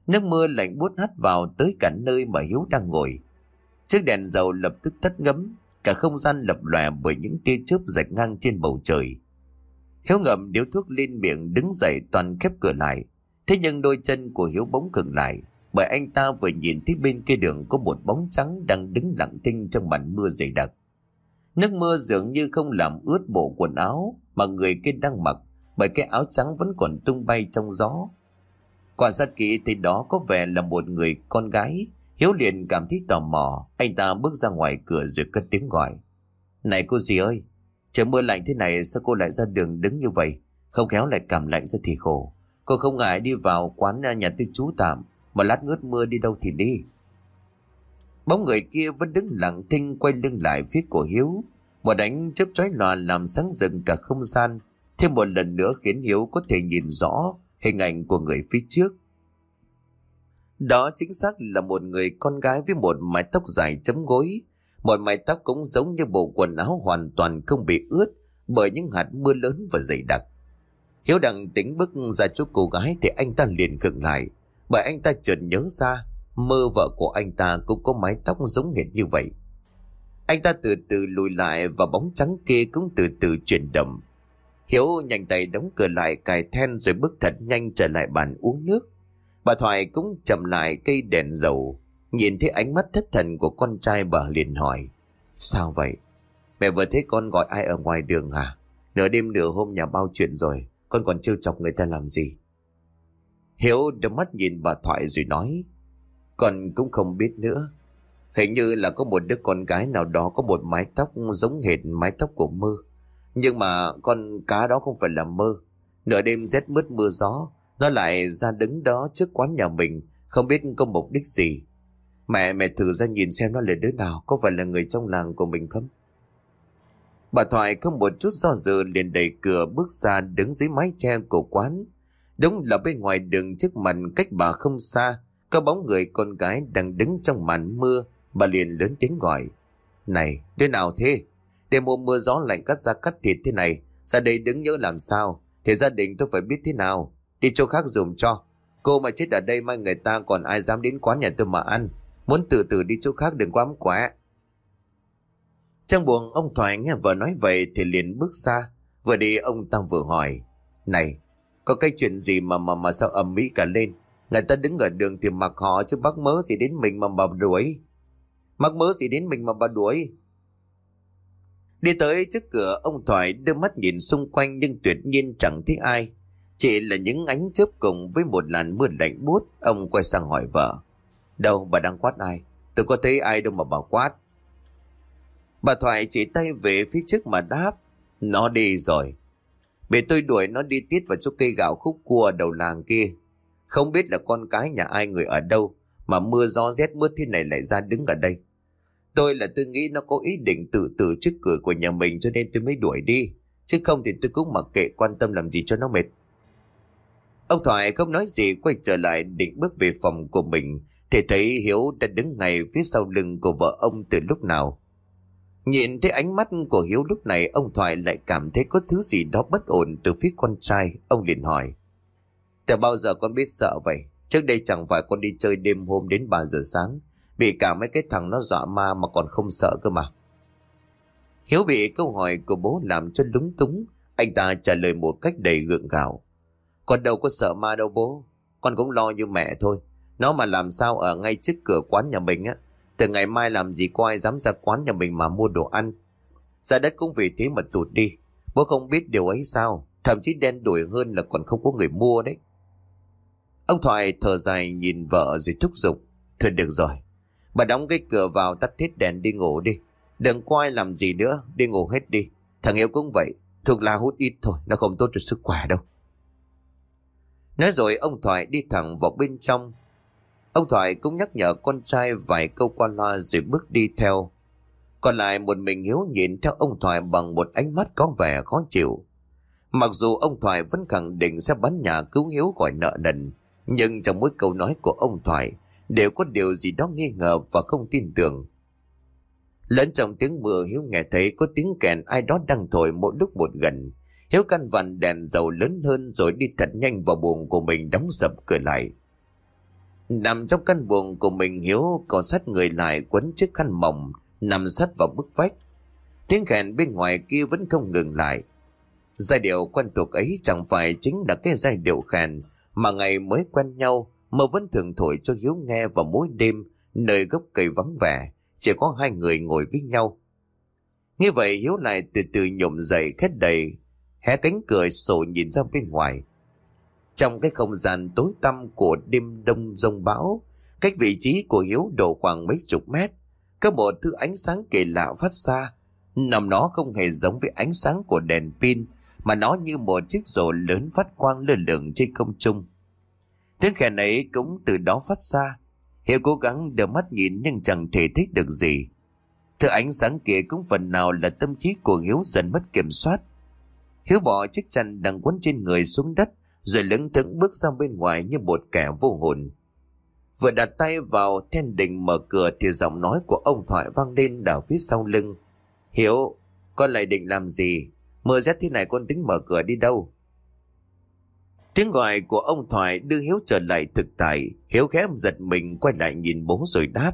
Nước mưa lạnh buốt hắt vào tới cả nơi mà Hiếu đang ngồi. Chiếc đèn dầu lập tức tắt ngấm, Cả không gian lập lòe bởi những tia chớp rạch ngang trên bầu trời. Hiếu ngậm điếu thuốc lên miệng đứng dậy toàn khép cửa lại. Thế nhưng đôi chân của Hiếu bỗng khựng lại, Bởi anh ta vừa nhìn thấy bên kia đường có một bóng trắng đang đứng lặng thinh trong màn mưa dày đặc. Nước mưa dường như không làm ướt bộ quần áo mà người kia đang mặc bởi cái áo trắng vẫn còn tung bay trong gió. Quan sát kỹ thì đó có vẻ là một người con gái. Hiếu liền cảm thấy tò mò, anh ta bước ra ngoài cửa rồi cất tiếng gọi. Này cô dì ơi, trời mưa lạnh thế này sao cô lại ra đường đứng như vậy? Không khéo lại cảm lạnh ra thì khổ. Cô không ngại đi vào quán nhà tư trú tạm, mà lát ngớt mưa đi đâu thì đi. Bóng người kia vẫn đứng lặng thinh quay lưng lại phía cổ Hiếu. Một đánh chớp chói lòa làm sáng rừng cả không gian. Thêm một lần nữa khiến Hiếu có thể nhìn rõ hình ảnh của người phía trước. Đó chính xác là một người con gái với một mái tóc dài chấm gối. Một mái tóc cũng giống như bộ quần áo hoàn toàn không bị ướt bởi những hạt mưa lớn và dày đặc. Hiếu đang tính bước ra chỗ cô gái thì anh ta liền khựng lại bởi anh ta chợt nhớ ra mơ vợ của anh ta cũng có mái tóc giống nghệt như vậy. Anh ta từ từ lùi lại và bóng trắng kia cũng từ từ chuyển động. Hiếu nhanh tay đóng cửa lại cài then rồi bước thật nhanh trở lại bàn uống nước. Bà Thoại cũng chậm lại cây đèn dầu. Nhìn thấy ánh mắt thất thần của con trai bà liền hỏi. Sao vậy? Mẹ vừa thấy con gọi ai ở ngoài đường à Nửa đêm nửa hôm nhà bao chuyện rồi. Con còn trêu chọc người ta làm gì? Hiếu đôi mắt nhìn bà Thoại rồi nói. Con cũng không biết nữa. Hình như là có một đứa con gái nào đó có một mái tóc giống hệt mái tóc của mơ. Nhưng mà con cá đó không phải là mơ. Nửa đêm rét mướt mưa gió, nó lại ra đứng đó trước quán nhà mình, không biết có mục đích gì. Mẹ mẹ thử ra nhìn xem nó là đứa nào, có phải là người trong làng của mình không? Bà Thoại không một chút do dự liền đẩy cửa bước ra đứng dưới mái che của quán. Đúng là bên ngoài đường trước mặt cách bà không xa, có bóng người con gái đang đứng trong màn mưa, bà liền lớn tiếng gọi. Này, đứa nào thế? Đêm hôm mưa gió lạnh cắt ra cắt thịt thế này, ra đây đứng nhớ làm sao? Thì gia đình tôi phải biết thế nào? Đi chỗ khác dùng cho. Cô mà chết ở đây mai người ta còn ai dám đến quán nhà tôi mà ăn. Muốn từ từ đi chỗ khác đừng quá quá. Trong buồng ông Thoại nghe vợ nói vậy thì liền bước xa. Vừa đi ông ta vừa hỏi. Này, có cái chuyện gì mà mà mà sao ầm mỹ cả lên? Người ta đứng ở đường thì mặc họ chứ bác mớ gì đến mình mà bà đuổi. Mắc mớ gì đến mình mà bà đuổi. Đi tới trước cửa, ông Thoại đưa mắt nhìn xung quanh nhưng tuyệt nhiên chẳng thấy ai. Chỉ là những ánh chớp cùng với một làn mưa lạnh bút. Ông quay sang hỏi vợ. Đâu, bà đang quát ai? Tôi có thấy ai đâu mà bà quát. Bà Thoại chỉ tay về phía trước mà đáp. Nó đi rồi. Bị tôi đuổi, nó đi tiết vào chỗ cây gạo khúc cua đầu làng kia. Không biết là con cái nhà ai, người ở đâu mà mưa gió rét mưa thế này lại ra đứng ở đây. Tôi là tôi nghĩ nó có ý định tự tử trước cửa của nhà mình cho nên tôi mới đuổi đi. Chứ không thì tôi cũng mặc kệ quan tâm làm gì cho nó mệt. Ông Thoại không nói gì, quay trở lại định bước về phòng của mình, thì thấy Hiếu đã đứng ngay phía sau lưng của vợ ông từ lúc nào. Nhìn thấy ánh mắt của Hiếu lúc này, ông Thoại lại cảm thấy có thứ gì đó bất ổn từ phía con trai. Ông liền hỏi. Từ bao giờ con biết sợ vậy? Trước đây chẳng phải con đi chơi đêm hôm đến 3 giờ sáng. Bị cả mấy cái thằng nó dọa ma mà còn không sợ cơ mà. Hiếu bị câu hỏi của bố làm cho lúng túng. Anh ta trả lời một cách đầy gượng gạo. Con đâu có sợ ma đâu bố. Con cũng lo như mẹ thôi. Nó mà làm sao ở ngay trước cửa quán nhà mình á. Từ ngày mai làm gì có ai dám ra quán nhà mình mà mua đồ ăn. Giá đất cũng vì thế mà tụt đi. Bố không biết điều ấy sao. Thậm chí đen đuổi hơn là còn không có người mua đấy. Ông Thoại thở dài nhìn vợ rồi thúc giục. Thôi được rồi. Bà đóng cái cửa vào tắt hết đèn đi ngủ đi. Đừng quay làm gì nữa. Đi ngủ hết đi. Thằng Hiếu cũng vậy. Thuộc là hút ít thôi. Nó không tốt cho sức khỏe đâu. Nói rồi ông Thoại đi thẳng vào bên trong. Ông Thoại cũng nhắc nhở con trai vài câu qua loa rồi bước đi theo. Còn lại một mình Hiếu nhìn theo ông Thoại bằng một ánh mắt có vẻ khó chịu. Mặc dù ông Thoại vẫn khẳng định sẽ bán nhà cứu Hiếu khỏi nợ nần, nhưng trong mỗi câu nói của ông Thoại đều có điều gì đó nghi ngờ và không tin tưởng. Lẫn trong tiếng mưa Hiếu nghe thấy có tiếng kèn ai đó đang thổi mỗi lúc một gần. Hiếu căn vặn đèn dầu lớn hơn rồi đi thật nhanh vào buồng của mình đóng sập cửa lại. Nằm trong căn buồng của mình Hiếu còn sát người lại quấn chiếc khăn mỏng, nằm sát vào bức vách. Tiếng kèn bên ngoài kia vẫn không ngừng lại. Giai điệu quen thuộc ấy chẳng phải chính là cái giai điệu kèn mà ngày mới quen nhau mà vẫn thường thổi cho Hiếu nghe vào mỗi đêm nơi gốc cây vắng vẻ, chỉ có hai người ngồi với nhau. Như vậy Hiếu lại từ từ nhổm dậy khét đầy, hé cánh cửa sổ nhìn ra bên ngoài. Trong cái không gian tối tăm của đêm đông rông bão, cách vị trí của Hiếu độ khoảng mấy chục mét, có một thứ ánh sáng kỳ lạ phát ra. Nằm nó không hề giống với ánh sáng của đèn pin, mà nó như một chiếc rổ lớn phát quang lơ lửng trên không trung. Tiếng khèn ấy cũng từ đó phát ra. Hiếu cố gắng đưa mắt nhìn nhưng chẳng thể thích được gì. Thứ ánh sáng kia cũng phần nào là tâm trí của Hiếu dần mất kiểm soát. Hiếu bỏ chiếc chăn đang quấn trên người xuống đất, rồi lững thững bước ra bên ngoài như một kẻ vô hồn. Vừa đặt tay vào then đình mở cửa thì giọng nói của ông Thoại vang lên ở phía sau lưng. Hiếu, con lại định làm gì? Mưa rét thế này con tính mở cửa đi đâu? Tiếng gọi của ông Thoại đưa Hiếu trở lại thực tại. Hiếu khẽ giật mình quay lại nhìn bố rồi đáp.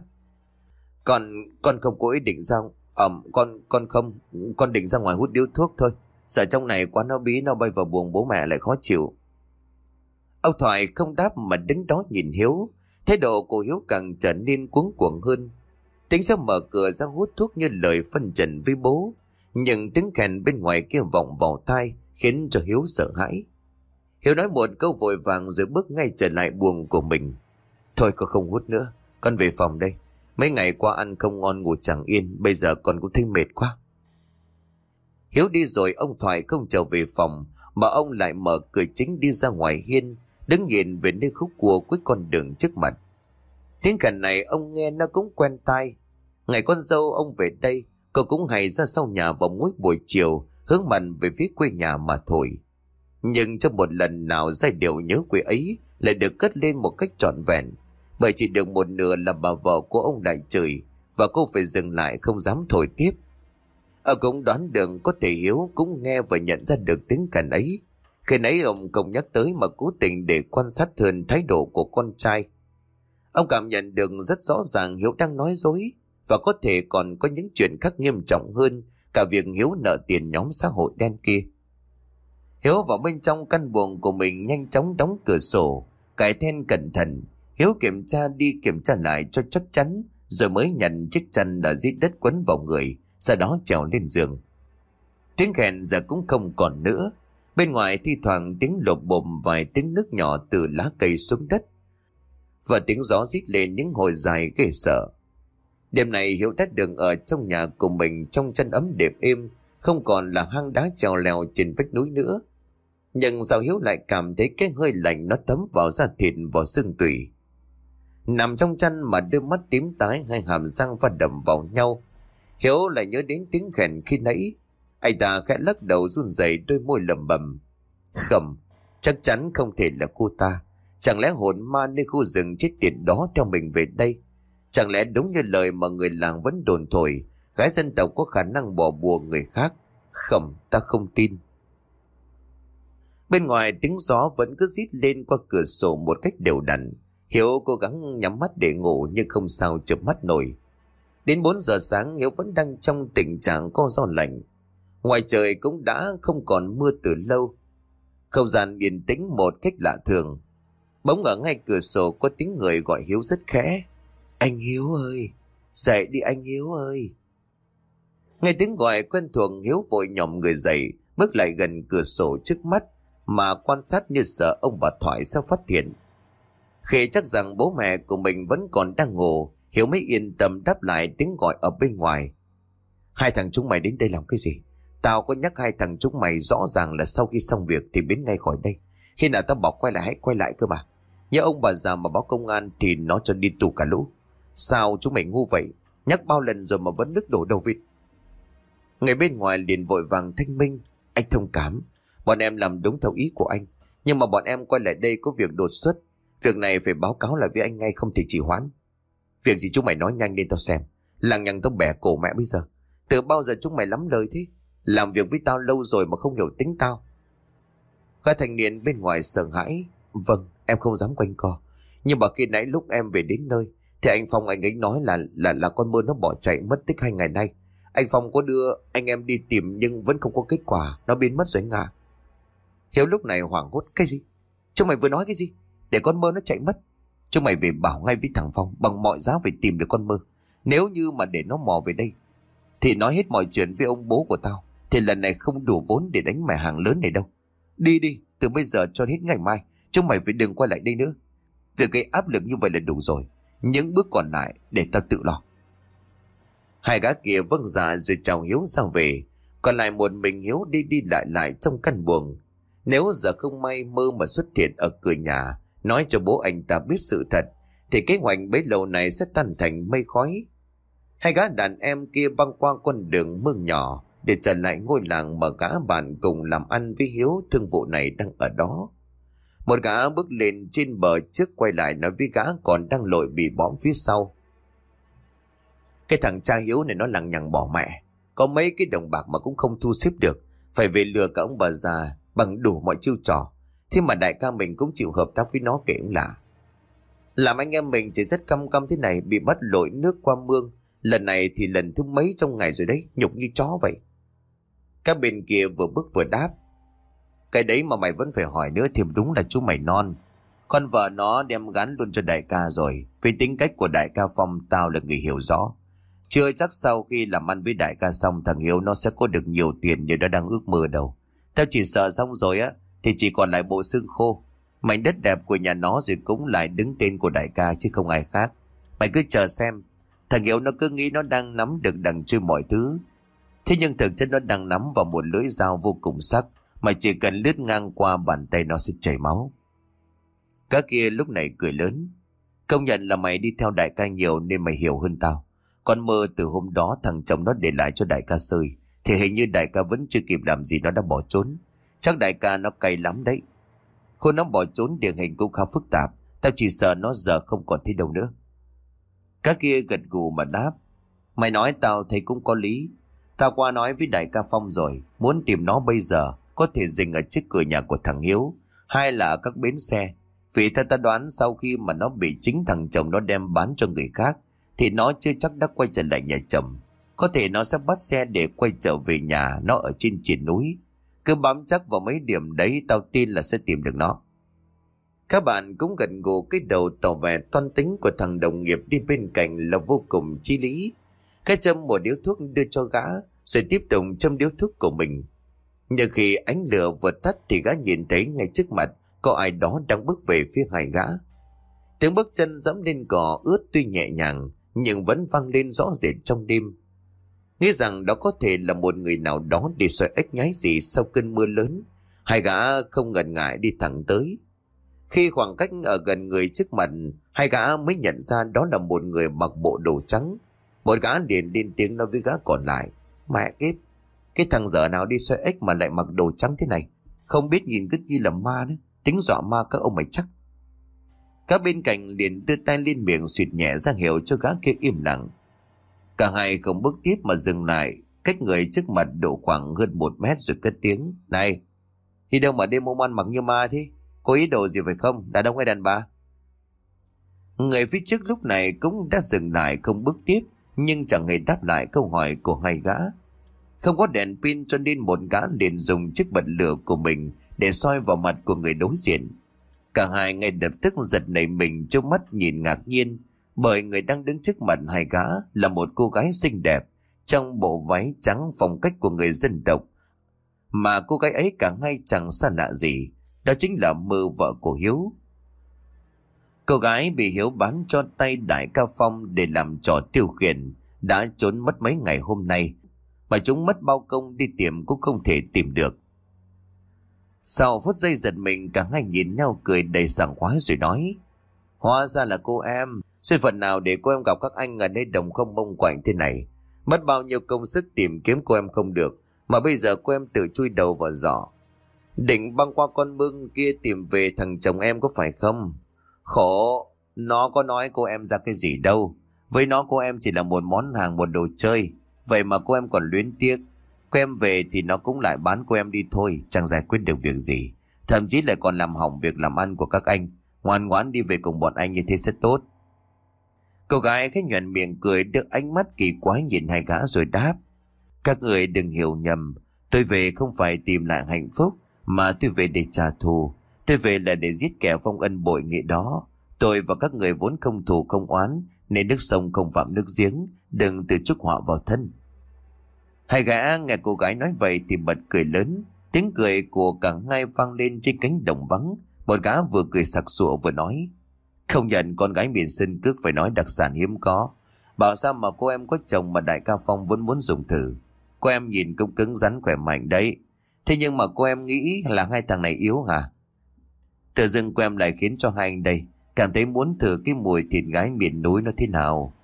Con, con không có ý định ra... Ẩm, con, con không, con định ra ngoài hút điếu thuốc thôi. Sợ trong này quá nó bí nó bay vào buồng bố mẹ lại khó chịu. Ông Thoại không đáp mà đứng đó nhìn Hiếu. Thái độ của Hiếu càng trở nên cuống cuồng hơn. Tính sẽ mở cửa ra hút thuốc như lời phân trần với bố. Nhưng tiếng kèn bên ngoài kia vọng vào tai khiến cho Hiếu sợ hãi. Hiếu nói một câu vội vàng rồi bước ngay trở lại buồng của mình. Thôi con không hút nữa, con về phòng đây. Mấy ngày qua ăn không ngon ngủ chẳng yên, bây giờ con cũng thấy mệt quá. Hiếu đi rồi ông Thoại không trở về phòng, mà ông lại mở cửa chính đi ra ngoài hiên, đứng nhìn về nơi khúc cua cuối con đường trước mặt. Tiếng cảnh này ông nghe nó cũng quen tai. Ngày con dâu ông về đây, cậu cũng hay ra sau nhà vào mỗi buổi chiều, hướng mặn về phía quê nhà mà thổi. Nhưng trong một lần nào giai điệu nhớ quê ấy lại được cất lên một cách trọn vẹn, bởi chỉ được một nửa là bà vợ của ông đại chửi và cô phải dừng lại không dám thổi tiếp. Ông cũng đoán được có thể Hiếu cũng nghe và nhận ra được tiếng cảnh ấy. Khi nãy ông không nhắc tới mà cố tình để quan sát thường thái độ của con trai. Ông cảm nhận được rất rõ ràng Hiếu đang nói dối và có thể còn có những chuyện khác nghiêm trọng hơn cả việc Hiếu nợ tiền nhóm xã hội đen kia. Hiếu vào bên trong căn buồng của mình nhanh chóng đóng cửa sổ, cài then cẩn thận. Hiếu kiểm tra đi kiểm tra lại cho chắc chắn, rồi mới nhận chiếc chăn đã dít đất quấn vào người, sau đó trèo lên giường. Tiếng khen giờ cũng không còn nữa. Bên ngoài thi thoảng tiếng lột bồm vài tiếng nước nhỏ từ lá cây xuống đất. Và tiếng gió rít lên những hồi dài ghê sợ. Đêm này Hiếu đã đường ở trong nhà của mình trong chân ấm đẹp êm, không còn là hang đá trèo leo trên vách núi nữa. Nhưng sao Hiếu lại cảm thấy cái hơi lạnh nó thấm vào da thịt vào xương tủy. Nằm trong chăn mà đôi mắt tím tái hai hàm răng và đầm vào nhau. Hiếu lại nhớ đến tiếng khèn khi nãy. Anh ta khẽ lắc đầu run rẩy đôi môi lầm bầm. Khẩm, chắc chắn không thể là cô ta. Chẳng lẽ hồn ma nơi khu rừng chết tiệt đó theo mình về đây? Chẳng lẽ đúng như lời mà người làng vẫn đồn thổi, gái dân tộc có khả năng bỏ bùa người khác? Khẩm, ta không tin. Bên ngoài tiếng gió vẫn cứ rít lên qua cửa sổ một cách đều đặn. Hiếu cố gắng nhắm mắt để ngủ nhưng không sao chợp mắt nổi. Đến 4 giờ sáng Hiếu vẫn đang trong tình trạng có gió lạnh. Ngoài trời cũng đã không còn mưa từ lâu. Không gian yên tĩnh một cách lạ thường. Bỗng ở ngay cửa sổ có tiếng người gọi Hiếu rất khẽ. Anh Hiếu ơi! Dậy đi anh Hiếu ơi! Nghe tiếng gọi quen thuộc Hiếu vội nhòm người dậy, bước lại gần cửa sổ trước mắt mà quan sát như sợ ông bà Thoại sẽ phát hiện. Khi chắc rằng bố mẹ của mình vẫn còn đang ngủ, Hiếu mới yên tâm đáp lại tiếng gọi ở bên ngoài. Hai thằng chúng mày đến đây làm cái gì? Tao có nhắc hai thằng chúng mày rõ ràng là sau khi xong việc thì biến ngay khỏi đây. Khi nào tao bỏ quay lại hãy quay lại cơ mà. Nhớ ông bà già mà báo công an thì nó cho đi tù cả lũ. Sao chúng mày ngu vậy? Nhắc bao lần rồi mà vẫn nước đổ đầu vịt. Người bên ngoài liền vội vàng thanh minh. Anh thông cảm. Bọn em làm đúng theo ý của anh. Nhưng mà bọn em quay lại đây có việc đột xuất. Việc này phải báo cáo lại với anh ngay không thể trì hoãn. Việc gì chúng mày nói nhanh lên tao xem. Làng nhằng tao bẻ cổ mẹ bây giờ. Từ bao giờ chúng mày lắm lời thế? Làm việc với tao lâu rồi mà không hiểu tính tao. Các thanh niên bên ngoài sợ hãi. Vâng, em không dám quanh co. Nhưng mà khi nãy lúc em về đến nơi, thì anh Phong anh ấy nói là là là con mơ nó bỏ chạy mất tích hai ngày nay. Anh Phong có đưa anh em đi tìm nhưng vẫn không có kết quả, nó biến mất rồi anh à. Hiếu lúc này hoảng hốt, cái gì? Chúng mày vừa nói cái gì? Để con mơ nó chạy mất. Chúng mày về bảo ngay với thằng Phong bằng mọi giá phải tìm được con mơ. Nếu như mà để nó mò về đây. Thì nói hết mọi chuyện với ông bố của tao Thì lần này không đủ vốn để đánh mày hàng lớn này đâu Đi đi Từ bây giờ cho hết ngày mai Chúng mày phải đừng quay lại đây nữa Việc gây áp lực như vậy là đủ rồi những bước còn lại để tao tự lo. Hai gã kia vâng dạ rồi chào Hiếu ra về, Còn lại một mình Hiếu đi đi lại lại trong căn buồng. Nếu giờ không may mơ mà xuất hiện ở cửa nhà, Nói cho bố anh ta biết sự thật, Thì kế hoạch bấy lâu này sẽ tan thành mây khói. Hai gã đàn em kia băng qua con đường mương nhỏ Để trở lại ngôi làng mà gã bạn cùng làm ăn với Hiếu thương vụ này đang ở đó. Một gã bước lên trên bờ trước quay lại nói với gã còn đang lội bị bõm phía sau cái thằng cha hiếu này nó lằng nhằng bỏ mẹ. Có mấy cái đồng bạc mà cũng không thu xếp được. Phải về lừa cả ông bà già bằng đủ mọi chiêu trò. Thế mà đại ca mình cũng chịu hợp tác với nó kể ông lạ. Làm anh em mình chỉ rất căm căm thế này bị bắt lội nước qua mương. Lần này thì lần thứ mấy trong ngày rồi đấy, nhục như chó vậy. Các bên kia vừa bước vừa đáp. Cái đấy mà mày vẫn phải hỏi nữa thì đúng là chú mày non. Con vợ nó đem gắn luôn cho đại ca rồi. Vì tính cách của đại ca Phong, tao là người hiểu rõ. Chưa chắc sau khi làm ăn với đại ca xong, thằng Hiếu nó sẽ có được nhiều tiền như nó đang ước mơ đâu. Tao chỉ sợ xong rồi á, thì chỉ còn lại bộ xương khô. Mảnh đất đẹp của nhà nó rồi cũng lại đứng tên của đại ca chứ không ai khác. Mày cứ chờ xem. Thằng Hiếu nó cứ nghĩ nó đang nắm được đằng chui mọi thứ. Thế nhưng thực chất nó đang nắm vào một lưỡi dao vô cùng sắc mà chỉ cần lướt ngang qua bàn tay nó sẽ chảy máu. Các kia lúc này cười lớn. Công nhận là mày đi theo đại ca nhiều nên mày hiểu hơn tao. Con mơ từ hôm đó thằng chồng nó để lại cho đại ca sơi. Thì hình như đại ca vẫn chưa kịp làm gì nó đã bỏ trốn. Chắc đại ca nó cay lắm đấy. Khôn nó bỏ trốn địa hình cũng khá phức tạp. Tao chỉ sợ nó giờ không còn thấy đâu nữa. Các kia gật gù mà đáp. Mày nói tao thấy cũng có lý. Tao qua nói với đại ca Phong rồi. Muốn tìm nó bây giờ. Có thể dừng ở trước cửa nhà của thằng Hiếu Hay là ở các bến xe Vì theo ta đoán sau khi mà nó bị chính thằng chồng nó đem bán cho người khác thì nó chưa chắc đã quay trở lại nhà chồng. Có thể nó sẽ bắt xe để quay trở về nhà nó ở trên triển núi. Cứ bám chắc vào mấy điểm đấy tao tin là sẽ tìm được nó. Các bạn cũng gần gù cái đầu tỏ vẻ toan tính của thằng đồng nghiệp đi bên cạnh là vô cùng chi lý. Cái châm một điếu thuốc đưa cho gã, rồi tiếp tục châm điếu thuốc của mình. Nhưng khi ánh lửa vừa tắt thì gã nhìn thấy ngay trước mặt có ai đó đang bước về phía hai gã. Tiếng bước chân dẫm lên cỏ ướt tuy nhẹ nhàng, nhưng vẫn vang lên rõ rệt trong đêm. Nghĩ rằng đó có thể là một người nào đó đi xoay ếch nhái gì sau cơn mưa lớn. Hai gã không ngần ngại đi thẳng tới. Khi khoảng cách ở gần người trước mặt, hai gã mới nhận ra đó là một người mặc bộ đồ trắng. Một gã liền lên tiếng nói với gã còn lại. Mẹ kiếp, cái thằng dở nào đi xoay ếch mà lại mặc đồ trắng thế này? Không biết nhìn cứ như là ma nữa. Tính dọa ma các ông mày chắc. Các bên cạnh liền đưa tay lên miệng suyệt nhẹ ra hiệu cho gã kia im lặng. Cả hai không bước tiếp mà dừng lại, cách người trước mặt độ khoảng hơn một mét rồi cất tiếng. Này, đi đâu mà đêm ôm ăn mặc như ma thế? Có ý đồ gì phải không? Đàn ông hay đàn bà? Người phía trước lúc này cũng đã dừng lại không bước tiếp, nhưng chẳng hề đáp lại câu hỏi của hai gã. Không có đèn pin cho nên một gã liền dùng chiếc bật lửa của mình để soi vào mặt của người đối diện. Cả hai ngay lập tức giật nảy mình cho mắt nhìn ngạc nhiên bởi người đang đứng trước mặt hai gã là một cô gái xinh đẹp trong bộ váy trắng phong cách của người dân tộc. Mà cô gái ấy cả ngay chẳng xa lạ gì, đó chính là mơ vợ của Hiếu. Cô gái bị Hiếu bán cho tay Đại Ca Phong để làm trò tiêu khiển, đã trốn mất mấy ngày hôm nay, mà chúng mất bao công đi tìm cũng không thể tìm được. Sau phút giây giật mình, cả hai nhìn nhau cười đầy sảng khoái rồi nói, Hóa ra là cô em. Xuyên phận nào để cô em gặp các anh ở nơi đồng không bông quạnh thế này? Mất bao nhiêu công sức tìm kiếm cô em không được, Mà bây giờ cô em tự chui đầu vào giỏ. Định băng qua con mương kia tìm về thằng chồng em có phải không? Khổ, Nó có nói cô em ra cái gì đâu. Với nó cô em chỉ là một món hàng, một đồ chơi. Vậy mà cô em còn luyến tiếc Cô em về thì nó cũng lại bán cô em đi thôi, chẳng giải quyết được việc gì. Thậm chí lại còn làm hỏng việc làm ăn của các anh. Ngoan ngoãn đi về cùng bọn anh như thế rất tốt. Cô gái khách nhuận miệng cười được ánh mắt kỳ quái nhìn hai gã rồi đáp. Các người đừng hiểu nhầm, tôi về không phải tìm lại hạnh phúc, mà tôi về để trả thù. Tôi về là để giết kẻ phong ân bội nghĩa đó. Tôi và các người vốn không thù không oán, nên nước sông không phạm nước giếng, đừng tự chúc họa vào thân. Hai gã nghe cô gái nói vậy thì bật cười lớn. Tiếng cười của cả hai vang lên trên cánh đồng vắng. Một gã vừa cười sặc sụa vừa nói. Không nhận con gái miền sinh cước phải nói đặc sản hiếm có. Bảo sao mà cô em có chồng mà đại ca Phong vẫn muốn dùng thử. Cô em nhìn cũng cứng rắn khỏe mạnh đấy. Thế nhưng mà cô em nghĩ là hai thằng này yếu hả? Tự dưng cô em lại khiến cho hai anh đây cảm thấy muốn thử cái mùi thịt gái miền núi nó thế nào.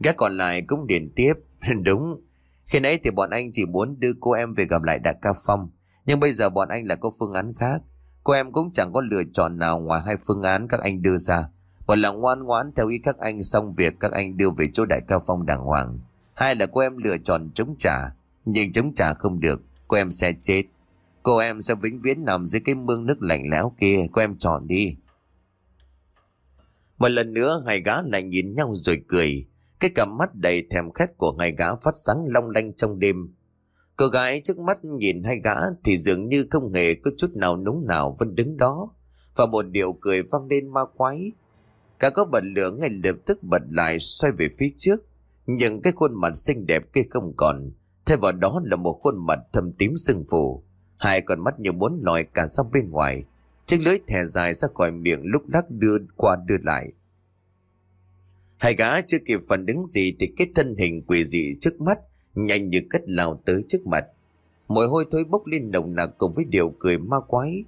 Gã còn lại cũng điền tiếp. Đúng, khi nãy thì bọn anh chỉ muốn đưa cô em về gặp lại đại ca Phong. Nhưng bây giờ bọn anh lại có phương án khác. Cô em cũng chẳng có lựa chọn nào ngoài hai phương án các anh đưa ra. Một là ngoan ngoãn theo ý các anh xong việc các anh đưa về chỗ đại ca Phong đàng hoàng. Hai là cô em lựa chọn chống trả. Nhưng chống trả không được, cô em sẽ chết. Cô em sẽ vĩnh viễn nằm dưới cái mương nước lạnh lẽo kia, cô em chọn đi. Một lần nữa hai gã lại nhìn nhau rồi cười. Cái cặp mắt đầy thèm khét của hai gã phát sáng long lanh trong đêm. Cô gái trước mắt nhìn hai gã thì dường như không hề có chút nào núng nào vẫn đứng đó. Và một điệu cười vang lên ma quái. Cả có bật lửa ngay lập tức bật lại xoay về phía trước. Nhưng cái khuôn mặt xinh đẹp kia không còn. Thay vào đó là một khuôn mặt thâm tím sưng phù. Hai con mắt như muốn lòi cả ra bên ngoài. Chiếc lưới thè dài ra khỏi miệng lúc lắc đưa qua đưa lại. Hai gã chưa kịp phản ứng gì thì cái thân hình quỷ dị trước mắt nhanh như cất lao tới trước mặt. Mùi hôi thối bốc lên nồng nặc cùng với điều cười ma quái.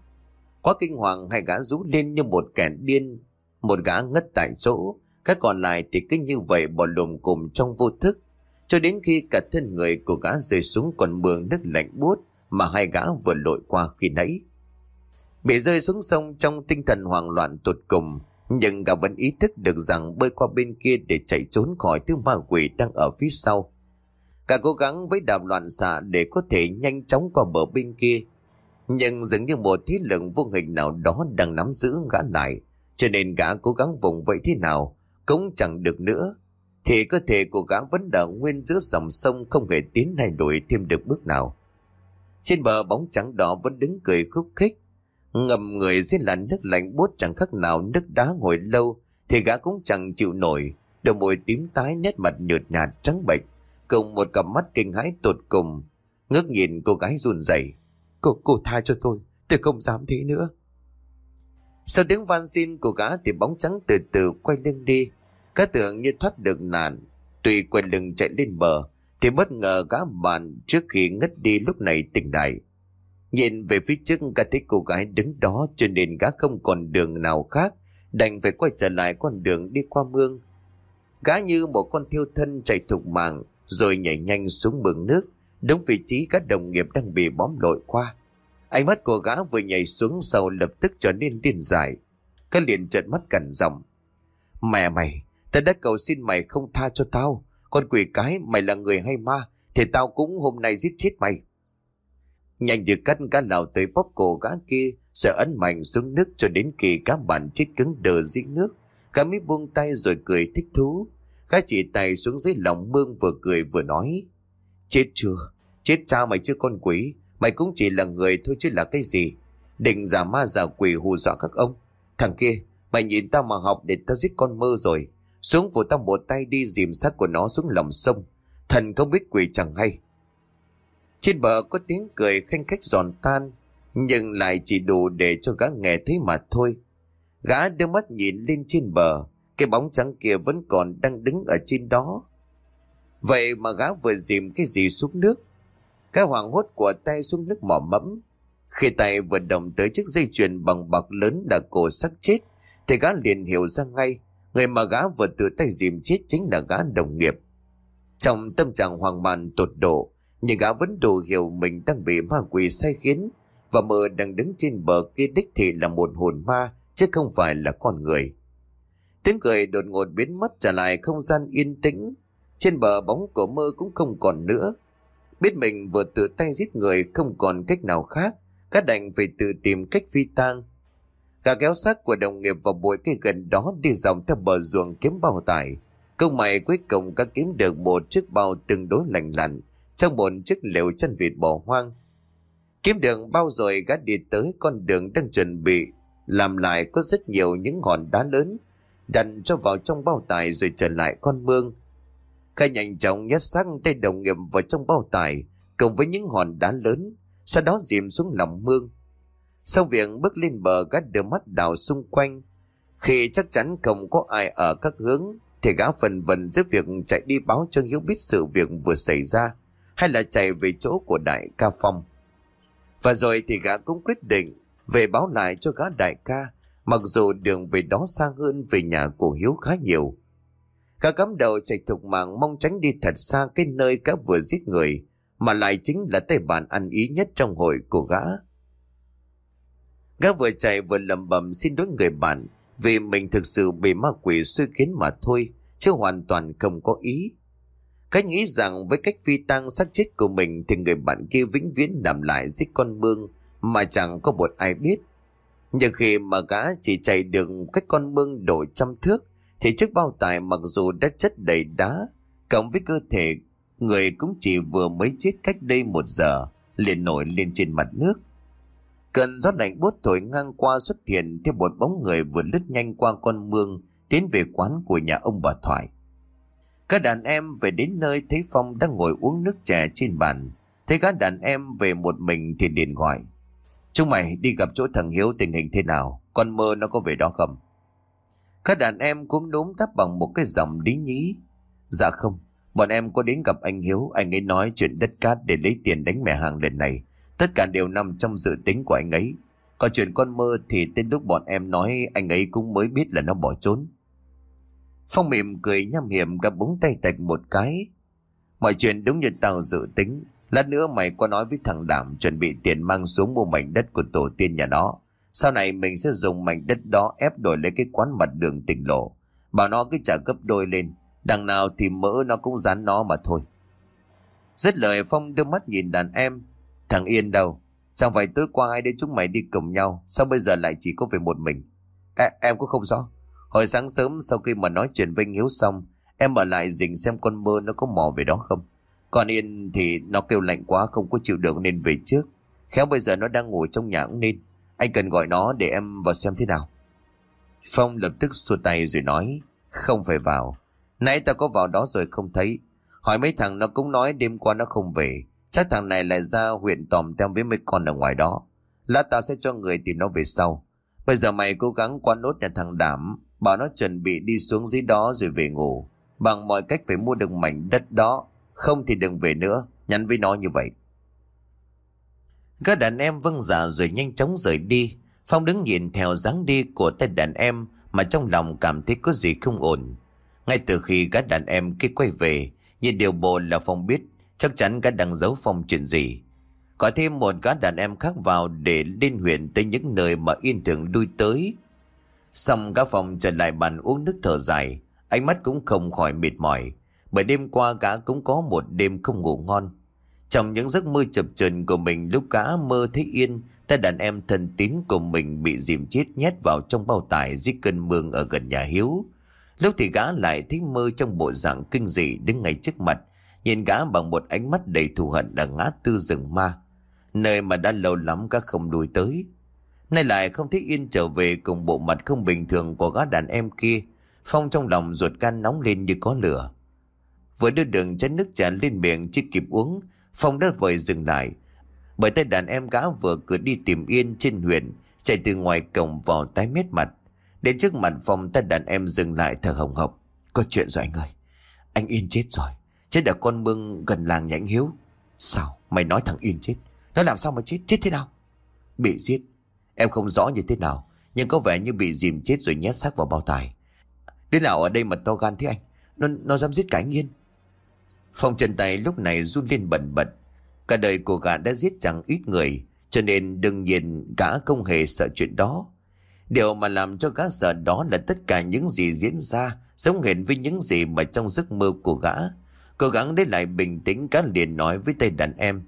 Quá kinh hoàng hai gã rú lên như một kẻ điên. Một gã ngất tại chỗ, các còn lại thì cứ như vậy bỏ lùm cùng trong vô thức. Cho đến khi cả thân người của gã rơi xuống còn mường nước lạnh buốt mà hai gã vừa lội qua khi nãy. Bị rơi xuống sông trong tinh thần hoảng loạn tột cùng, nhưng gã vẫn ý thức được rằng bơi qua bên kia để chạy trốn khỏi thứ ma quỷ đang ở phía sau. Cả cố gắng với đạp loạn xạ để có thể nhanh chóng qua bờ bên kia. Nhưng dường như một thế lực vô hình nào đó đang nắm giữ gã lại, cho nên gã cố gắng vùng vậy thế nào, cũng chẳng được nữa. Thì cơ thể của gã vẫn đỡ nguyên giữa dòng sông không hề tiến hay đổi thêm được bước nào. Trên bờ bóng trắng đỏ vẫn đứng cười khúc khích, Ngầm người dưới làn nước lạnh buốt chẳng khác nào nước đá ngồi lâu thì gã cũng chẳng chịu nổi. Đôi môi tím tái nét mặt nhợt nhạt trắng bệch cùng một cặp mắt kinh hãi tột cùng. Ngước nhìn cô gái run rẩy Cô, cô tha cho tôi, tôi không dám thế nữa. Sau tiếng van xin của gã thì bóng trắng từ từ quay lưng đi. Cá tưởng như thoát được nạn. Tùy quay lưng chạy lên bờ thì bất ngờ gã bạn trước khi ngất đi lúc này tỉnh đại. Nhìn về phía trước gã thấy cô gái đứng đó cho nên gã không còn đường nào khác, đành phải quay trở lại con đường đi qua mương. Gã như một con thiêu thân chạy thục mạng, rồi nhảy nhanh xuống mương nước, đúng vị trí các đồng nghiệp đang bị bóm lội qua. Ánh mắt của gã vừa nhảy xuống sau lập tức trở nên điên dại. Các liền trợn mắt cẩn giọng. Mẹ mày, ta đã cầu xin mày không tha cho tao. Con quỷ cái, mày là người hay ma, thì tao cũng hôm nay giết chết mày. Nhanh như cắt cá lào tới bóp cổ gã kia, rồi ấn mạnh xuống nước cho đến khi cá bản chết cứng đờ dĩ nước. Gã mới buông tay rồi cười thích thú. Gã chỉ tay xuống dưới lòng mương vừa cười vừa nói. Chết chưa? Chết cha mày chưa con quỷ? Mày cũng chỉ là người thôi chứ là cái gì? Định giả ma giả quỷ hù dọa các ông. Thằng kia, mày nhìn tao mà học để tao giết con mơ rồi. Xuống vụ tao một tay đi dìm xác của nó xuống lòng sông. Thần không biết quỷ chẳng hay. Trên bờ có tiếng cười khanh khách giòn tan, nhưng lại chỉ đủ để cho gã nghe thấy mà thôi. Gã đưa mắt nhìn lên trên bờ, cái bóng trắng kia vẫn còn đang đứng ở trên đó. Vậy mà gã vừa dìm cái gì xuống nước? Cái hoàng hốt của tay xuống nước mỏ mẫm. Khi tay vừa động tới chiếc dây chuyền bằng bạc lớn đã cổ sắc chết, thì gã liền hiểu ra ngay, người mà gã vừa tự tay dìm chết chính là gã đồng nghiệp. Trong tâm trạng hoang mang tột độ, nhưng gã vẫn đủ hiểu mình đang bị ma quỷ sai khiến, và mơ đang đứng trên bờ kia đích thị là một hồn ma, chứ không phải là con người. Tiếng cười đột ngột biến mất trở lại không gian yên tĩnh. Trên bờ bóng của mơ cũng không còn nữa. Biết mình vừa tự tay giết người không còn cách nào khác. Các đành phải tự tìm cách phi tang. Gã kéo xác của đồng nghiệp vào bụi cây gần đó đi dòng theo bờ ruộng kiếm bao tải. Công mày cuối cùng các kiếm được một chiếc bao tương đối lành lặn trong một chiếc lều chân vịt bỏ hoang. Kiếm đường bao rồi gã đi tới con đường đang chuẩn bị, làm lại có rất nhiều những hòn đá lớn, đặt cho vào trong bao tải rồi trở lại con mương. Khai nhanh chóng nhét xác tay đồng nghiệp vào trong bao tải cùng với những hòn đá lớn, sau đó dìm xuống lòng mương. Sau việc bước lên bờ gắt đưa mắt đào xung quanh, khi chắc chắn không có ai ở các hướng, thì gã phần vần giữa việc chạy đi báo cho Hiếu biết sự việc vừa xảy ra, hay là chạy về chỗ của đại ca Phong. Và rồi thì gã cũng quyết định về báo lại cho gã đại ca, mặc dù đường về đó xa hơn về nhà của Hiếu khá nhiều. Gã cắm đầu chạy thục mạng mong tránh đi thật xa cái nơi gã vừa giết người, mà lại chính là tay bàn ăn ý nhất trong hội của gã. Gã vừa chạy vừa lầm bầm xin đối người bạn vì mình thực sự bị ma quỷ suy kiến mà thôi, chứ hoàn toàn không có ý. Cách nghĩ rằng với cách phi tăng xác chết của mình thì người bạn kia vĩnh viễn nằm lại giết con mương mà chẳng có một ai biết. Nhưng khi mà gã chỉ chạy được cách con mương độ trăm thước thì chiếc bao tải mặc dù đã chất đầy đá, cộng với cơ thể, người cũng chỉ vừa mới chết cách đây một giờ, liền nổi lên trên mặt nước. Cơn gió lạnh buốt thổi ngang qua xuất hiện theo một bóng người vừa lướt nhanh qua con mương tiến về quán của nhà ông bà Thoại. Các đàn em về đến nơi thấy Phong đang ngồi uống nước chè trên bàn. Thấy các đàn em về một mình thì điện gọi. Chúng mày đi gặp chỗ thằng Hiếu tình hình thế nào? Con mơ nó có về đó không? Các đàn em cũng đốm đáp bằng một cái giọng lý nhí. Dạ không, bọn em có đến gặp anh Hiếu, anh ấy nói chuyện đất cát để lấy tiền đánh mẹ hàng lần này. Tất cả đều nằm trong dự tính của anh ấy. Còn chuyện con mơ thì tên lúc bọn em nói anh ấy cũng mới biết là nó bỏ trốn. Phong mỉm cười nham hiểm gặp búng tay tạch một cái. Mọi chuyện đúng như tao dự tính. Lát nữa mày có nói với thằng Đảm chuẩn bị tiền mang xuống mua mảnh đất của tổ tiên nhà nó. Sau này mình sẽ dùng mảnh đất đó ép đổi lấy cái quán mặt đường tỉnh lộ. Bảo nó cứ trả gấp đôi lên. Đằng nào thì mỡ nó cũng dán nó mà thôi. Rất lời Phong đưa mắt nhìn đàn em. Thằng Yên đâu? Chẳng phải tối qua hai đứa chúng mày đi cùng nhau. Sao bây giờ lại chỉ có về một mình? À, em cũng không rõ. Hồi sáng sớm sau khi mà nói chuyện với Hiếu xong, em ở lại dình xem con mơ nó có mò về đó không. Còn Yên thì nó kêu lạnh quá không có chịu được nên về trước. Khéo bây giờ nó đang ngủ trong nhà cũng nên. Anh cần gọi nó để em vào xem thế nào. Phong lập tức xua tay rồi nói, không phải vào. Nãy tao có vào đó rồi không thấy. Hỏi mấy thằng nó cũng nói đêm qua nó không về. Chắc thằng này lại ra huyện tòm theo với mấy con ở ngoài đó. Lát tao sẽ cho người tìm nó về sau. Bây giờ mày cố gắng qua nốt nhà thằng Đảm Bảo nó chuẩn bị đi xuống dưới đó rồi về ngủ. Bằng mọi cách phải mua được mảnh đất đó. Không thì đừng về nữa. Nhắn với nó như vậy. Các đàn em vâng giả dạ rồi nhanh chóng rời đi. Phong đứng nhìn theo dáng đi của tay đàn em mà trong lòng cảm thấy có gì không ổn. Ngay từ khi các đàn em kia quay về, nhìn điều bộ là Phong biết chắc chắn các đang giấu Phong chuyện gì. Có thêm một gã đàn em khác vào để lên huyện tới những nơi mà yên thường đuôi tới Xong gã phòng trở lại bàn uống nước thở dài Ánh mắt cũng không khỏi mệt mỏi Bởi đêm qua gã cũng có một đêm không ngủ ngon Trong những giấc mơ chập chờn của mình Lúc gã mơ thấy yên tay đàn em thân tín của mình bị dìm chết nhét vào trong bao tải dưới cơn mương ở gần nhà Hiếu. Lúc thì gã lại thấy mơ trong bộ dạng kinh dị đứng ngay trước mặt, nhìn gã bằng một ánh mắt đầy thù hận ở ngã tư rừng ma, nơi mà đã lâu lắm gã không đuổi tới. Nay lại không thấy Yên trở về cùng bộ mặt không bình thường của gã đàn em kia. Phong trong lòng ruột gan nóng lên như có lửa. Vừa đưa đường chén nước trà lên miệng chưa kịp uống, Phong đã vội dừng lại. Bởi tay đàn em gã vừa cứ đi tìm Yên trên huyện, chạy từ ngoài cổng vào tái mét mặt. Đến trước mặt Phong tay đàn em dừng lại thở hồng hộc. Có chuyện rồi anh ơi. Anh Yên chết rồi. Chết ở con mương gần làng nhà anh Hiếu. Sao? Mày nói thằng Yên chết. Nó làm sao mà chết? Chết thế nào? Bị giết. Em không rõ như thế nào Nhưng có vẻ như bị dìm chết rồi nhét xác vào bao tải. Đứa nào ở đây mà to gan thế anh? Nó, nó dám giết cả anh Yên Phong chân tay lúc này run lên bẩn bật. Cả đời của gã đã giết chẳng ít người Cho nên đừng nhìn gã không hề sợ chuyện đó. Điều mà làm cho gã sợ đó là tất cả những gì diễn ra sống hệt với những gì mà trong giấc mơ của gã. Cố gắng để lại bình tĩnh gã liền nói với tay đàn em.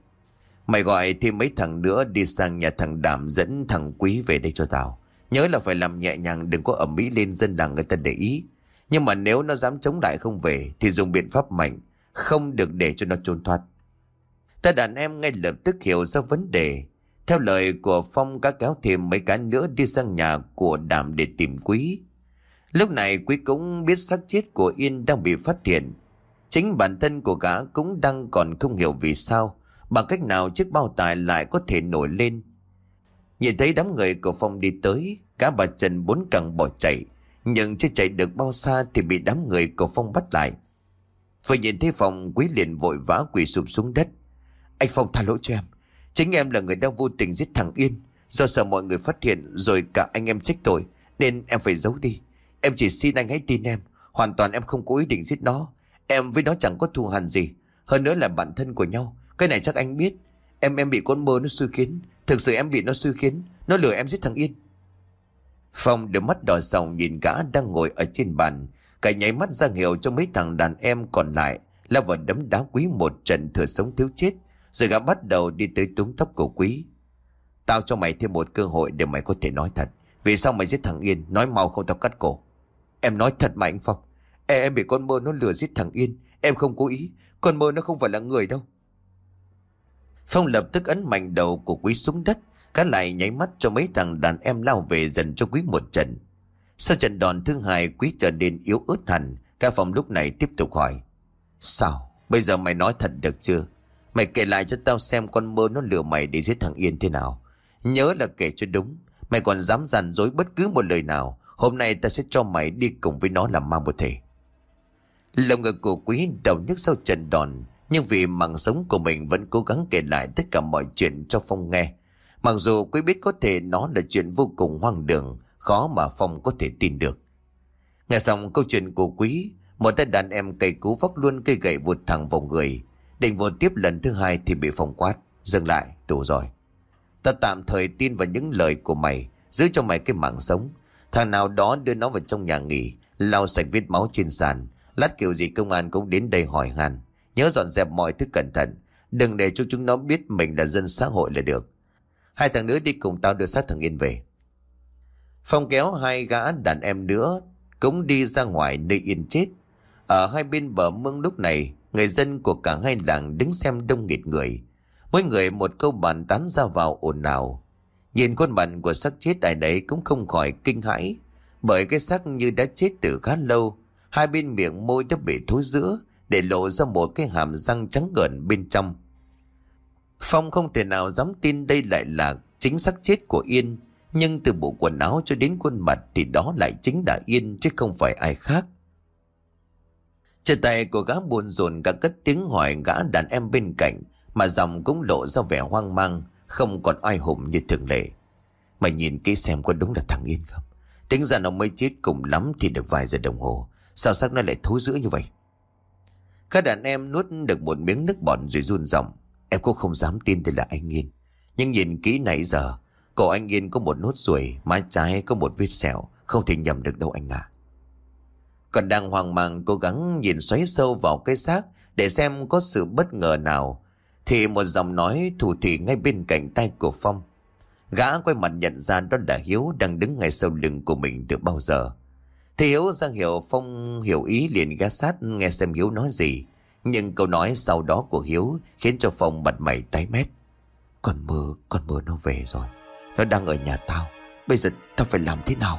Mày gọi thêm mấy thằng nữa đi sang nhà thằng Đảm dẫn thằng Quý về đây cho tao. Nhớ là phải làm nhẹ nhàng đừng có ẩm mỹ lên dân làng người ta để ý. Nhưng mà nếu nó dám chống lại không về thì dùng biện pháp mạnh, không được để cho nó trốn thoát. Ta đàn em ngay lập tức hiểu ra vấn đề. Theo lời của Phong cá kéo thêm mấy cá nữa đi sang nhà của Đảm để tìm Quý. Lúc này Quý cũng biết xác chết của Yên đang bị phát hiện. Chính bản thân của gã cũng đang còn không hiểu vì sao, bằng cách nào chiếc bao tải lại có thể nổi lên. Nhìn thấy đám người của Phong đi tới, cả bà Trần bốn cẳng bỏ chạy, nhưng chưa chạy được bao xa thì bị đám người của Phong bắt lại. Vừa nhìn thấy Phong quý liền vội vã quỳ sụp xuống đất. Anh Phong tha lỗi cho em. Chính em là người đang vô tình giết thằng Yên. Do sợ mọi người phát hiện rồi cả anh em trách tội nên em phải giấu đi. Em chỉ xin anh hãy tin em. Hoàn toàn em không có ý định giết nó. Em với nó chẳng có thù hằn gì. Hơn nữa là bạn thân của nhau. Cái này chắc anh biết. Em em bị con mơ nó sư khiến. Thực sự em bị nó sư khiến. Nó lừa em giết thằng Yên. Phong đôi mắt đỏ sòng nhìn gã đang ngồi ở trên bàn. Cả nháy mắt ra hiệu cho mấy thằng đàn em còn lại lao vào đấm đá quý một trận thừa sống thiếu chết. Rồi gã bắt đầu đi tới túng tóc của quý. Tao cho mày thêm một cơ hội để mày có thể nói thật. Vì sao mày giết thằng Yên Nói mau không tao cắt cổ Em nói thật mà anh Phong Em, em bị con mơ nó lừa giết thằng Yên Em không cố ý Con mơ nó không phải là người đâu Phong lập tức ấn mạnh đầu của quý xuống đất Cá lại nháy mắt cho mấy thằng đàn em lao về dần cho quý một trận. Sau trận đòn thứ hai, quý trở nên yếu ớt hẳn ca phòng lúc này tiếp tục hỏi, Sao? Bây giờ mày nói thật được chưa? Mày kể lại cho tao xem con mơ nó lừa mày để giết thằng Yên thế nào. Nhớ là kể cho đúng, Mày còn dám dằn dối bất cứ một lời nào, Hôm nay ta sẽ cho mày đi cùng với nó làm ma một thể. Lòng ngực của quý đầu nhức sau trận đòn nhưng vì mạng sống của mình vẫn cố gắng kể lại tất cả mọi chuyện cho Phong nghe. Mặc dù quý biết có thể nó là chuyện vô cùng hoang đường, Khó mà Phong có thể tin được. Nghe xong câu chuyện của quý, Một tay đàn em cây cú vóc luôn cây gậy vụt thẳng vào người. Định vụt tiếp lần thứ hai thì bị Phong quát, Dừng lại, đủ rồi. Ta tạm thời tin vào những lời của mày, Giữ cho mày cái mạng sống. Thằng nào đó đưa nó vào trong nhà nghỉ, lau sạch vết máu trên sàn, Lát kiểu gì công an cũng đến đây hỏi han. Nhớ dọn dẹp mọi thứ cẩn thận Đừng để cho chúng nó biết mình là dân xã hội là được Hai thằng nữa đi cùng tao đưa sát thằng Yên về Phong kéo hai gã đàn em nữa Cũng đi ra ngoài nơi Yên chết Ở hai bên bờ mương lúc này, Người dân của cả hai làng đứng xem đông nghịt người Mỗi người một câu bàn tán ra vào ồn ào. Nhìn khuôn mặt của xác chết ai đấy cũng không khỏi kinh hãi. Bởi cái xác như đã chết từ khá lâu. Hai bên miệng môi đã bị thối giữa để lộ ra một cái hàm răng trắng gợn bên trong. Phong không thể nào dám tin đây lại là chính xác chết của Yên. Nhưng từ bộ quần áo cho đến khuôn mặt thì đó lại chính là Yên chứ không phải ai khác. Trên tay của gã buồn rồn cả cất tiếng hỏi gã đàn em bên cạnh, mà dòng cũng lộ ra vẻ hoang mang, Không còn oai hùng như thường lệ Mày nhìn kỹ xem có đúng là thằng Yên không Tính ra nó mới chết cùng lắm Thì được vài giờ đồng hồ, Sao sắc nó lại thối rữa như vậy các đàn em nuốt được một miếng nước bọt rồi run ròng Em cũng không dám tin đây là anh Yên Nhưng nhìn kỹ nãy giờ, Cổ anh Yên có một nốt ruồi, mái trái có một vết sẹo, Không thể nhầm được đâu anh à Còn đang hoang mang, cố gắng nhìn xoáy sâu vào cái xác Để xem có sự bất ngờ nào, thì một giọng nói thủ thị ngay bên cạnh tay của Phong. Gã quay mặt nhận ra đó là Hiếu đang đứng ngay sau lưng của mình từ bao giờ. Thì Hiếu ra hiểu Phong hiểu ý liền ghé sát nghe xem Hiếu nói gì. Nhưng câu nói sau đó của Hiếu khiến cho Phong mặt mày tái mét. Con mơ, con mơ nó về rồi. Nó đang ở nhà tao. Bây giờ tao phải làm thế nào?